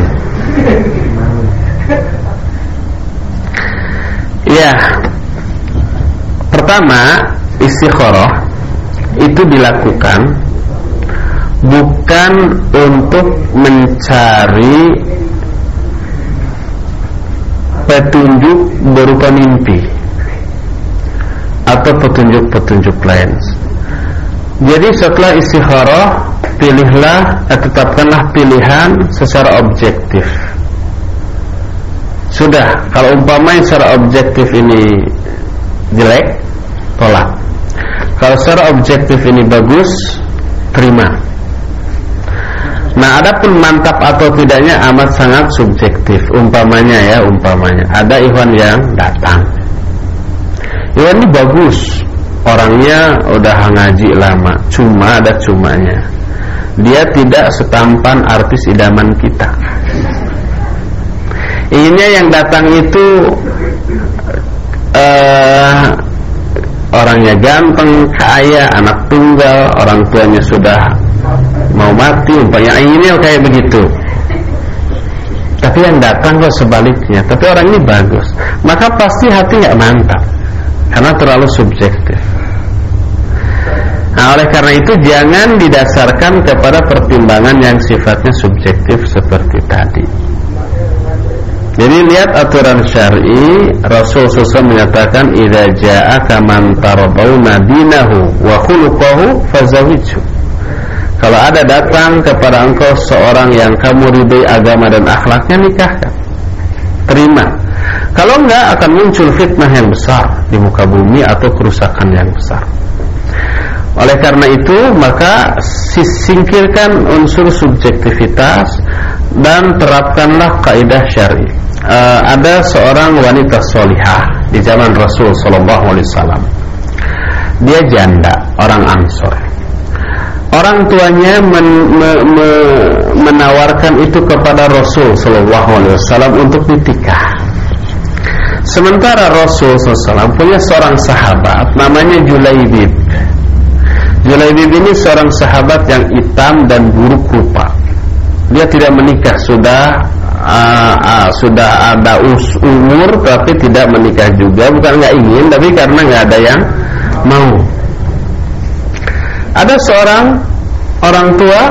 A: Ya Pertama Istikharah Itu dilakukan Bukan untuk mencari Petunjuk berupa mimpi Atau petunjuk-petunjuk lain. Jadi setelah istikharah Pilihlah Tetapkanlah pilihan secara objektif Sudah Kalau umpamanya secara objektif ini jelek tolak. Kalau secara objektif ini bagus terima. Nah adapun mantap atau tidaknya amat sangat subjektif. Umpamanya ya umpamanya. Ada Ikhwan yang datang. Ikhwan ini bagus. Orangnya udah ngaji lama. Cuma ada cumanya. Dia tidak setampan artis idaman kita Ini yang datang itu uh, orangnya ganteng, kaya, anak tunggal, orang tuanya sudah mau mati, umpamanya ini kayak begitu. Tapi yang datang kok sebaliknya. Tapi orang ini bagus, maka pasti hati nggak mantap karena terlalu subjektif. Nah, oleh karena itu jangan didasarkan kepada pertimbangan yang sifatnya subjektif seperti tadi. Jadi lihat aturan syar'i Rasul SAW menyatakan idza ja'aka man tardawna dinahu wa khuluquhu fazawijhu. Kalau ada datang kepada engkau seorang yang kamu ridai agama dan akhlaknya nikahkan. Terima. Kalau enggak akan muncul fitnah yang besar di muka bumi atau kerusakan yang besar. Oleh karena itu maka singkirkan unsur subjektivitas dan terapkanlah kaidah syar'i uh, ada seorang wanita solihah di zaman Rasul Sallallahu Alaihi Wasallam. Dia janda, orang Ansor. Orang tuanya men, me, me, menawarkan itu kepada Rasul Sallallahu Alaihi Wasallam untuk ditikah. Sementara Rasul SAW punya seorang sahabat namanya Julaibib. Julaibib ini seorang sahabat yang hitam dan buruk rupa. Dia tidak menikah sudah uh, uh, sudah ada us umur tapi tidak menikah juga bukan nggak ingin tapi karena nggak ada yang mau ada seorang orang tua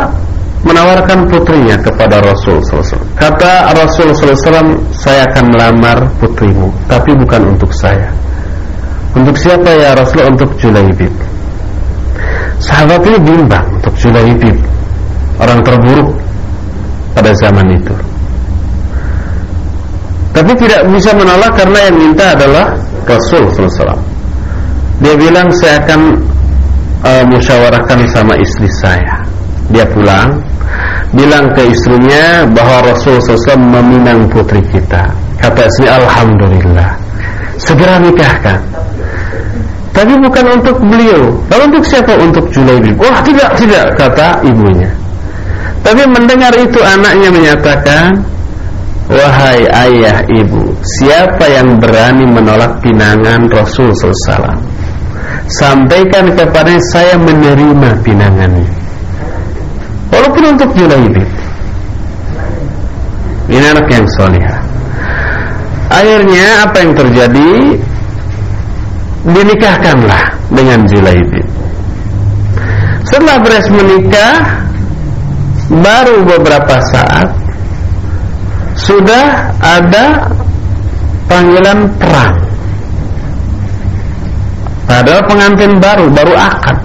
A: menawarkan putrinya kepada Rasul SAW. Kata Rasul SAW, saya akan melamar putrimu, tapi bukan untuk saya. Untuk siapa ya Rasul? Untuk Julaibib. Sahabat ini bimbang untuk Julaibib, orang terburuk pada zaman itu. Tapi tidak bisa menolak karena yang minta adalah Rasul SAW. Dia bilang saya akan uh, musyawarahkan sama istri saya. Dia pulang, bilang ke istrinya bahwa Rasul SAW meminang putri kita. Kata istri, Alhamdulillah. Segera nikahkan. Tapi bukan untuk beliau. Lalu untuk siapa? Untuk Julaibib. Wah tidak, tidak, kata ibunya. Tapi mendengar itu anaknya menyatakan, Wahai ayah ibu Siapa yang berani menolak pinangan Rasul SAW Sampaikan kepada saya menerima pinangannya. Walaupun untuk Julaibib Ini anak yang solihah. Akhirnya apa yang terjadi? Dinikahkanlah dengan Julaibib Setelah beres menikah Baru beberapa saat sudah ada panggilan perang. Padahal pengantin baru, baru akad.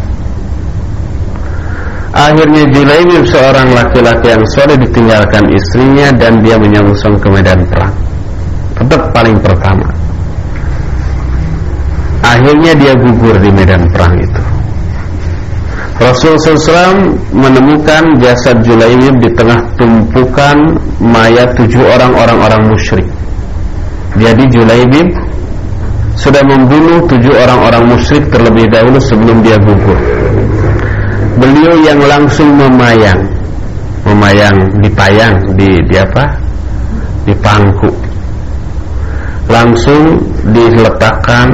A: Akhirnya Julaibib seorang laki-laki yang soleh ditinggalkan istrinya dan dia menyongsong ke medan perang. Tetap paling pertama. Akhirnya dia gugur di medan perang itu. Rasul SAW menemukan jasad Julaibib di tengah tumpukan mayat tujuh orang orang-orang musyrik. Jadi Julaibib sudah membunuh tujuh orang-orang musyrik terlebih dahulu sebelum dia gugur. Beliau yang langsung memayang, memayang dipayang di di apa? Di pangku. Langsung diletakkan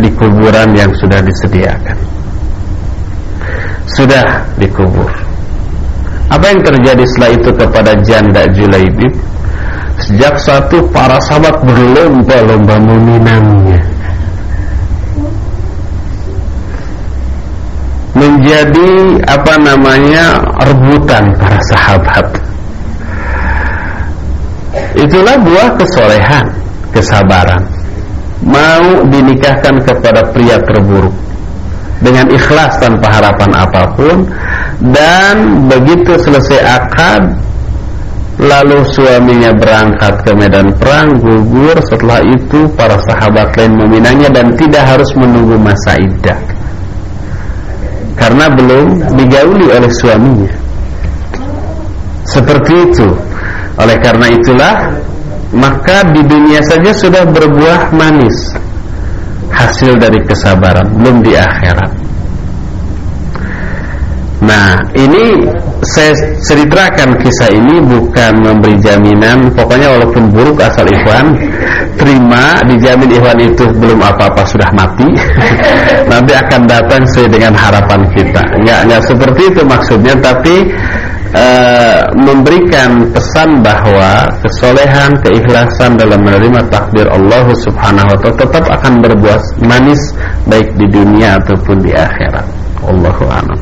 A: di kuburan yang sudah disediakan. Sudah dikubur. Apa yang terjadi setelah itu kepada janda Julaibib? Sejak satu para sahabat berlomba-lomba meminangnya menjadi apa namanya rebutan para sahabat. Itulah buah kesolehan, kesabaran. Mau dinikahkan kepada pria terburuk dengan ikhlas tanpa harapan apa pun dan begitu selesai akad lalu suaminya berangkat ke medan perang gugur setelah itu para sahabat lain meminangnya dan tidak harus menunggu masa iddah karena belum digauli oleh suaminya. Seperti itu. Oleh karena itulah maka di dunia saja sudah berbuah manis hasil dari kesabaran, belum di akhirat. Nah, ini saya ceritakan kisah ini bukan memberi jaminan, pokoknya walaupun buruk asal ikhwan terima dijamin Ikhwan itu belum apa-apa sudah mati nanti akan datang sesuai dengan harapan kita nggak nggak seperti itu maksudnya tapi e, memberikan pesan bahwa kesolehan keikhlasan dalam menerima takdir Allah Subhanahu wa taala tetap akan berbuah manis baik di dunia ataupun di akhirat. Allahu a'lam.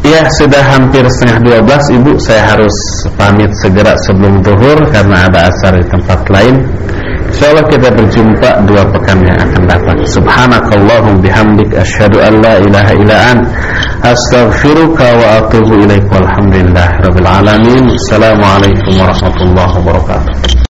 A: Ya sudah hampir setengah 12 Ibu saya harus pamit segera sebelum duhur Karena ada asar di tempat lain InsyaAllah kita berjumpa dua pekan yang akan datang. Subhanakallahum bihamdik Asyhadu an la ilaha ila an Astaghfiruka wa atubu ilaik Walhamdulillah Rabbil alamin. Assalamualaikum warahmatullahi wabarakatuh